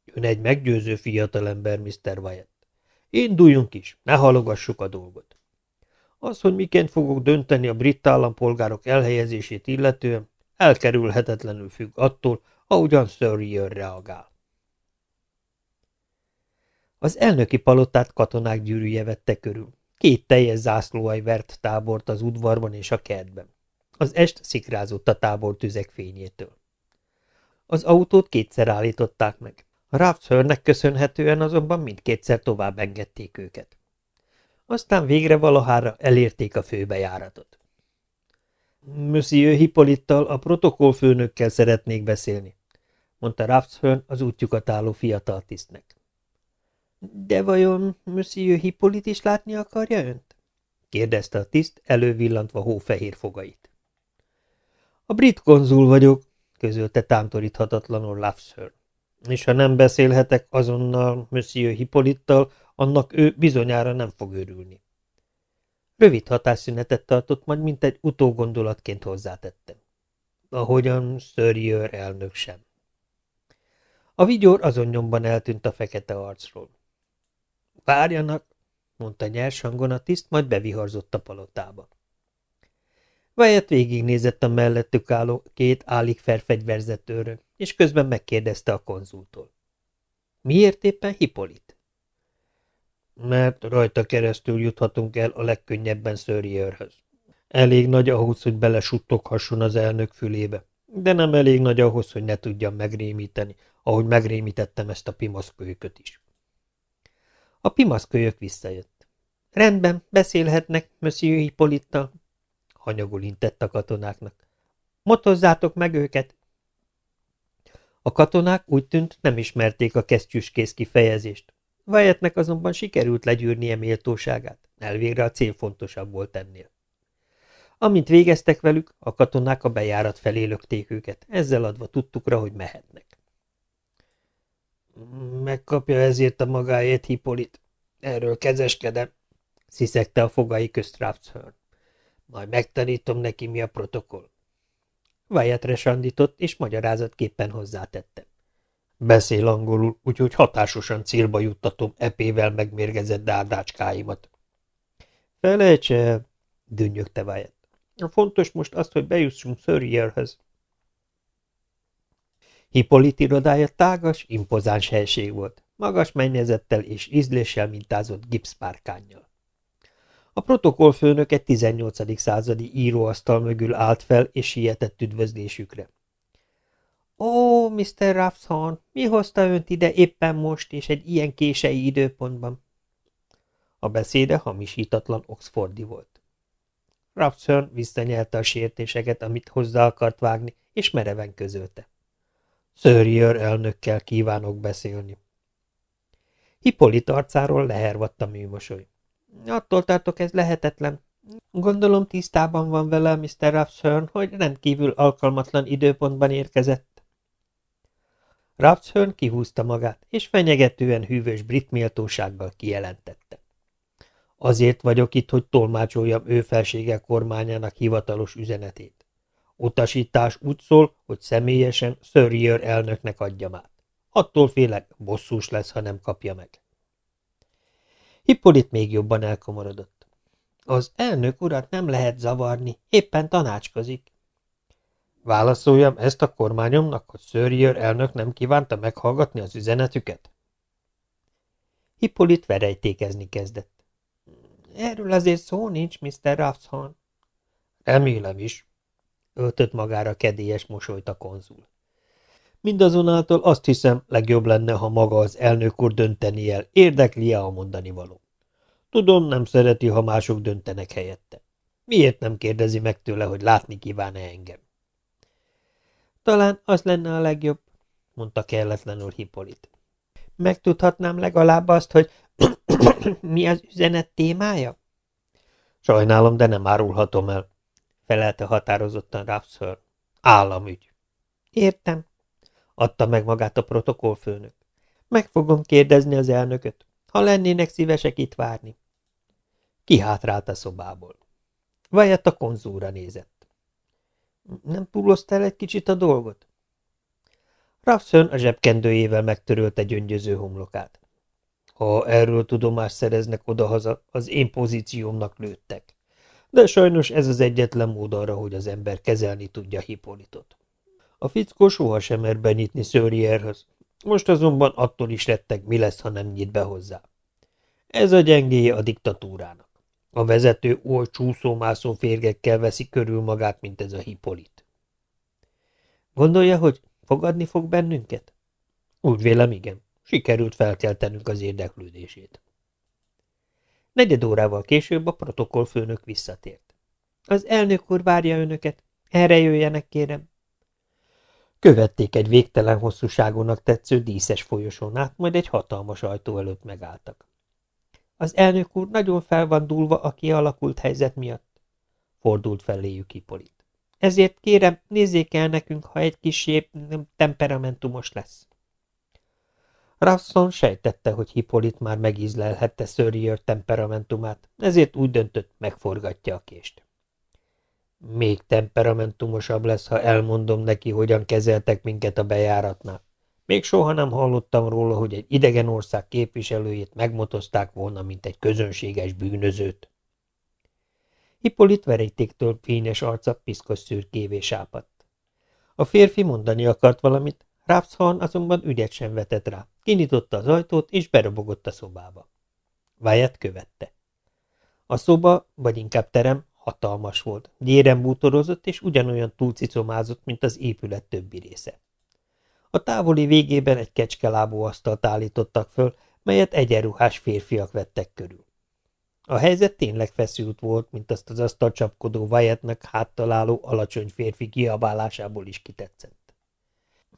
Ön egy meggyőző fiatalember, Mr. Wyatt. Induljunk is, ne halogassuk a dolgot. Az, hogy miként fogok dönteni a brit állampolgárok elhelyezését illetően, elkerülhetetlenül függ attól, ahogyan Surrey reagál. Az elnöki palotát katonák gyűrűje vette körül. Két teljes zászlóaj vert tábort az udvarban és a kertben. Az est szikrázott a tábor tüzek fényétől. Az autót kétszer állították meg. A Raftshörnek köszönhetően azonban mindkétszer tovább engedték őket. Aztán végre valahára elérték a főbejáratot. Monsieur Hippolittal, a protokollfőnökkel szeretnék beszélni, mondta Raftshörn az útjukat álló fiatal tisztnek. De vajon Monsieur Hippolit is látni akarja önt? kérdezte a tiszt, elővillantva hófehér fogait. A brit konzul vagyok, közölte tántoríthatatlanul Lafshörn. És ha nem beszélhetek azonnal Monsieur Hippolittal, annak ő bizonyára nem fog örülni. Rövid hatásszünetet tartott, majd mint egy utógondolatként hozzátettem. Ahogyan Sörjör elnök sem. A vigyor azon nyomban eltűnt a fekete arcról. Várjanak, mondta nyers hangon a tiszt, majd beviharzott a palotába. Wyatt végignézett a mellettük álló két állig felfegyverzett őrön, és közben megkérdezte a konzultól. Miért éppen Hippolit? Mert rajta keresztül juthatunk el a legkönnyebben Szörjőrhöz. Elég nagy ahhoz, hogy belesuttoghasson az elnök fülébe, de nem elég nagy ahhoz, hogy ne tudjam megrémíteni, ahogy megrémítettem ezt a pimaszkölyköt is. A pimaszkölyök visszajött. Rendben, beszélhetnek, Monsieur Hippolittal, hanyagul intett a katonáknak. Motozzátok meg őket! A katonák úgy tűnt nem ismerték a kesztyűskész kifejezést. Wyattnek azonban sikerült legyűrnie méltóságát, elvégre a cél fontosabb volt ennél. Amint végeztek velük, a katonák a bejárat felé lökték őket, ezzel adva tudtukra, hogy mehetnek. Megkapja ezért a magáét, Hippolit. Erről kezeskedem, sziszegte a fogai közt Rapshörn. Majd megtanítom neki, mi a protokoll. Wyatt resandított, és magyarázatképpen hozzátette. Beszél angolul, úgyhogy hatásosan célba juttatom epével megmérgezett dárdácskáimat. Felejts el, dünnyögte Wyatt. A fontos most az, hogy bejussunk Thurrierhez. Hippolit irodája tágas, impozáns helység volt, magas mennyezettel és ízléssel mintázott gipszpárkányjal. A protokollfőnök egy 18. századi íróasztal mögül állt fel és sietett üdvözlésükre. Ó, Mr. Raffson, mi hozta önt ide éppen most és egy ilyen kései időpontban? A beszéde hamisítatlan Oxfordi volt. Raffson visszanyelte a sértéseket, amit hozzá akart vágni, és mereven közölte. Szörjör elnökkel kívánok beszélni. Hippolit arcáról lehervadt a műmosoly. Attól tartok, ez lehetetlen. Gondolom tisztában van vele, Mr. Rapshörn, hogy rendkívül alkalmatlan időpontban érkezett. Rapshörn kihúzta magát, és fenyegetően hűvös brit méltósággal kijelentette. Azért vagyok itt, hogy tolmácsoljam ő felsége kormányának hivatalos üzenetét. Utasítás úgy szól, hogy személyesen Sörrier elnöknek adjam át. Attól félek, bosszús lesz, ha nem kapja meg. Hippolit még jobban elkomorodott. Az elnök urat nem lehet zavarni, éppen tanácskozik. Válaszoljam ezt a kormányomnak, hogy Sörrier elnök nem kívánta meghallgatni az üzenetüket? Hippolit verejtékezni kezdett. Erről azért szó nincs, Mr. Raffshorn. Remélem is, öltött magára kedélyes mosolyt a konzul. Mindazonáltal azt hiszem, legjobb lenne, ha maga az elnök úr dönteni el, érdekli-e a mondani való. Tudom, nem szereti, ha mások döntenek helyette. Miért nem kérdezi meg tőle, hogy látni kíván-e engem? Talán az lenne a legjobb, mondta kelletlenül Hippolit. Megtudhatnám legalább azt, hogy *coughs* mi az üzenet témája? Sajnálom, de nem árulhatom el, felelte határozottan Rapshör. Államügy. Értem, adta meg magát a protokollfőnök. Meg fogom kérdezni az elnököt, ha lennének szívesek itt várni. Kihátrált a szobából. Vajat a konzúra nézett. Nem túloztál egy kicsit a dolgot? Rapshön a zsebkendőjével megtörölte gyöngyöző homlokát. Ha erről tudomást szereznek odahaza, az én pozíciómnak lőttek. De sajnos ez az egyetlen mód arra, hogy az ember kezelni tudja Hippolitot. A fickó sohasem mer benyitni Szörrierhöz, most azonban attól is retteg, mi lesz, ha nem nyit be hozzá. Ez a gyengéje a diktatúrának. A vezető oly csúszómászó férgekkel veszi körül magát, mint ez a Hippolit. Gondolja, hogy fogadni fog bennünket? Úgy vélem, igen. Sikerült felkeltenünk az érdeklődését. Negyed órával később a protokollfőnök visszatért. Az elnök úr várja önöket. Erre jöjjenek, kérem. Követték egy végtelen hosszúságúnak tetsző díszes folyosón át, majd egy hatalmas ajtó előtt megálltak. Az elnök úr nagyon fel van dúlva a kialakult helyzet miatt, fordult feléjük Hippolit. Ezért kérem, nézzék el nekünk, ha egy kis temperamentumos lesz. Rasson sejtette, hogy Hippolit már megízlelhette Sörrier temperamentumát, ezért úgy döntött, megforgatja a kést. Még temperamentumosabb lesz, ha elmondom neki, hogyan kezeltek minket a bejáratnál. Még soha nem hallottam róla, hogy egy idegen ország képviselőjét megmotozták volna, mint egy közönséges bűnözőt. Hippolit verítéktől fényes arca piszkos szürkévé sápadt. A férfi mondani akart valamit, Rapshan azonban ügyet sem vetett rá. Kinyitotta az ajtót, és berobogott a szobába. Wyatt követte. A szoba, vagy inkább terem, hatalmas volt, gyéren bútorozott, és ugyanolyan túlcicomázott, mint az épület többi része. A távoli végében egy kecskelábú asztalt állítottak föl, melyet egyenruhás férfiak vettek körül. A helyzet tényleg feszült volt, mint azt az asztal csapkodó Wyattnak háttaláló alacsony férfi kiabálásából is kitetszett. –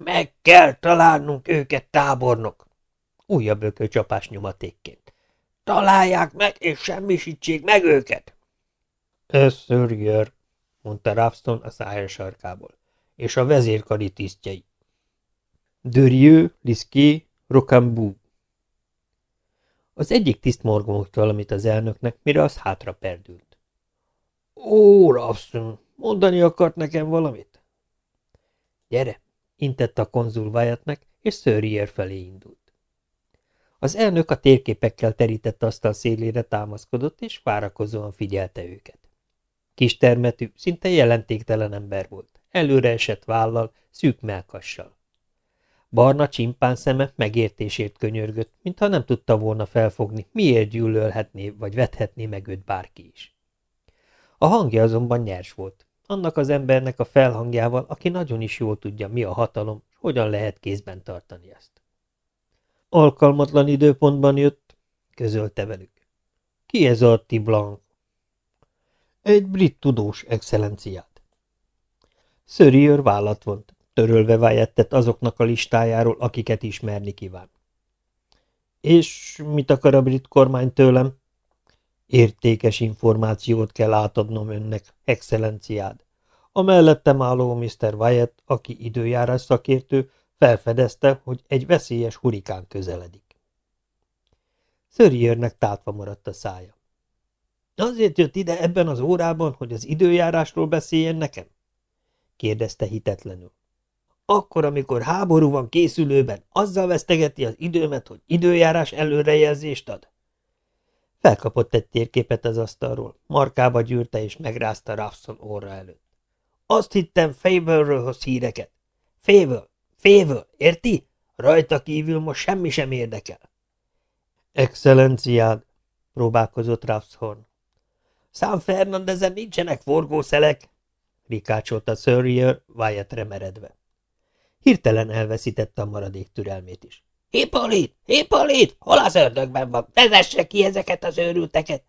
Meg kell találnunk őket, tábornok! újabb ökölcsapás nyomatékként. Találják meg, és semmisítsék meg őket! Ez szörjör, mondta Ravston a szája sarkából, és a vezérkari tisztjei. Dörjő, Liszké, Rocambou. Az egyik tiszt morgolott valamit az elnöknek, mire az hátra perdült. Ó, Ravston, mondani akart nekem valamit? Gyere, intett a konzul Wyattnek, és Sörrier felé indult. Az elnök a térképekkel terített asztal szélére támaszkodott, és várakozóan figyelte őket. Kistermetű, szinte jelentéktelen ember volt, előre esett vállal, szűk melkassal. Barna csimpán szeme megértésért könyörgött, mintha nem tudta volna felfogni, miért gyűlölhetné vagy vethetné meg őt bárki is. A hangja azonban nyers volt, annak az embernek a felhangjával, aki nagyon is jól tudja, mi a hatalom, és hogyan lehet kézben tartani ezt. Alkalmatlan időpontban jött, közölte velük. Ki ez a Tiblanc? Egy brit tudós, excellenciát. Szöriőr vállat vont, törölve vájettet azoknak a listájáról, akiket ismerni kíván. És mit akar a brit kormány tőlem? Értékes információt kell átadnom önnek, excellenciád. A mellettem álló Mr. Wyatt, aki időjárás szakértő, felfedezte, hogy egy veszélyes hurikán közeledik. Szörjőrnek tátva maradt a szája. Azért jött ide ebben az órában, hogy az időjárásról beszéljen nekem? kérdezte hitetlenül. Akkor, amikor háború van készülőben, azzal vesztegeti az időmet, hogy időjárás előrejelzést ad? Felkapott egy térképet az asztalról, markába gyűrte és megrázta Raffson óra előtt. Azt hittem, Favorről hoz híreket. Favor, Favor, érti? Rajta kívül most semmi sem érdekel. Excellenciád, próbálkozott Raffshorn. Sam Fernandezen nincsenek forgószelek, rikácsolta Surrier, Wyatt remeredve. Hirtelen elveszítette a maradék türelmét is. Hippolit! Hippolit! Hol az ördögben van? Vezesse ki ezeket az őrülteket!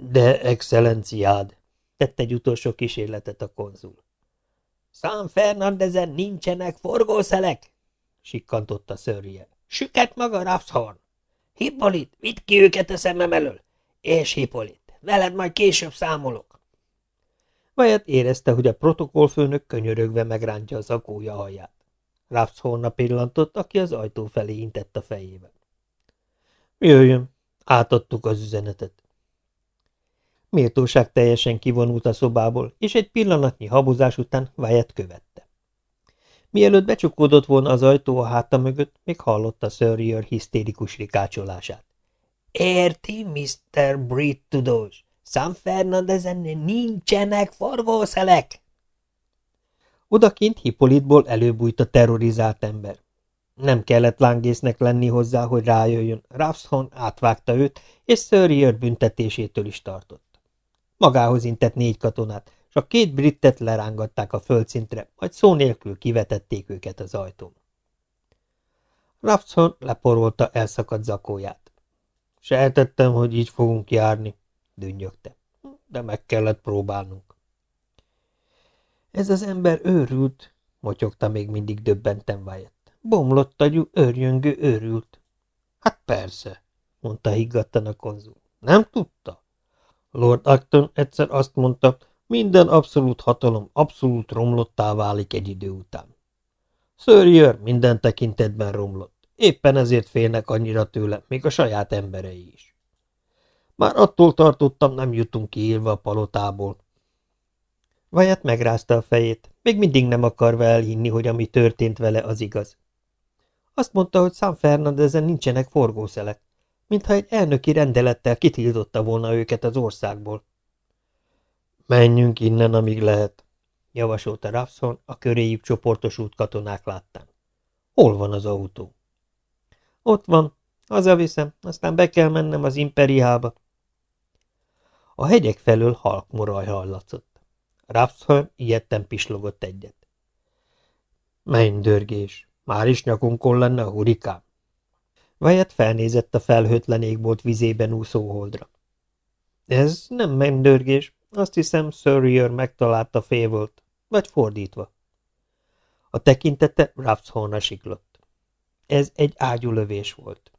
De, excellenciád, tette egy utolsó kísérletet a konzul. San Fernandezen nincsenek forgószelek, sikkantotta Szörje. Süket maga, Raffshorn! Hippolit, vidd ki őket a szemem elől! És Hippolit, veled majd később számolok. Vajat érezte, hogy a protokollfőnök könyörögve megrántja az akója haját. Raffshorna pillantott, aki az ajtó felé intett a fejével. Jöjjön, átadtuk az üzenetet. Méltóság teljesen kivonult a szobából, és egy pillanatnyi habozás után Wyatt követte. Mielőtt becsukódott volna az ajtó a háta mögött, még hallotta Sir hisztérikus rikácsolását. Érti, Mr. Brit tudós? San Fernandezen nincsenek forgószelek! Odakint Hippolytból előbújt a terrorizált ember. Nem kellett lángésznek lenni hozzá, hogy rájöjjön. Raffshon átvágta őt, és Sir büntetésétől is tartott. Magához intett négy katonát, és a két brittet lerángatták a földszintre, majd szó nélkül kivetették őket az ajtón. Rapson leporolta elszakadt zakóját. Sejtettem, hogy így fogunk járni, dünnyögte, de meg kellett próbálnunk. Ez az ember őrült, motyogta még mindig döbbenten Wyatt. Bomlott agyú, őrjöngő őrült. Hát persze, mondta higgadtan a konzul. Nem tudta? Lord Acton egyszer azt mondta, minden abszolút hatalom abszolút romlottá válik egy idő után. Sörjör minden tekintetben romlott, éppen ezért félnek annyira tőle, még a saját emberei is. Már attól tartottam, nem jutunk kiírva a palotából. Vajat megrázta a fejét, még mindig nem akarva elhinni, hogy ami történt vele, az igaz. Azt mondta, hogy San Fernandezen nincsenek forgószelek mintha egy elnöki rendelettel kitiltotta volna őket az országból. Menjünk innen, amíg lehet, javasolta Rapson a köréjük csoportosult katonák láttán. Hol van az autó? Ott van, hazaviszem, aztán be kell mennem az imperiába. A hegyek felől halk moraj hallatszott. Rapson ilyetten pislogott egyet. Menj, dörgés, már is nyakunkon lenne a hurikán. Vajat felnézett a felhőtlen égbolt vizében úszó holdra. Ez nem mennydörgés, azt hiszem Surrier megtalálta févolt, vagy fordítva. A tekintete Raffshornra siklott. Ez egy ágyulövés volt.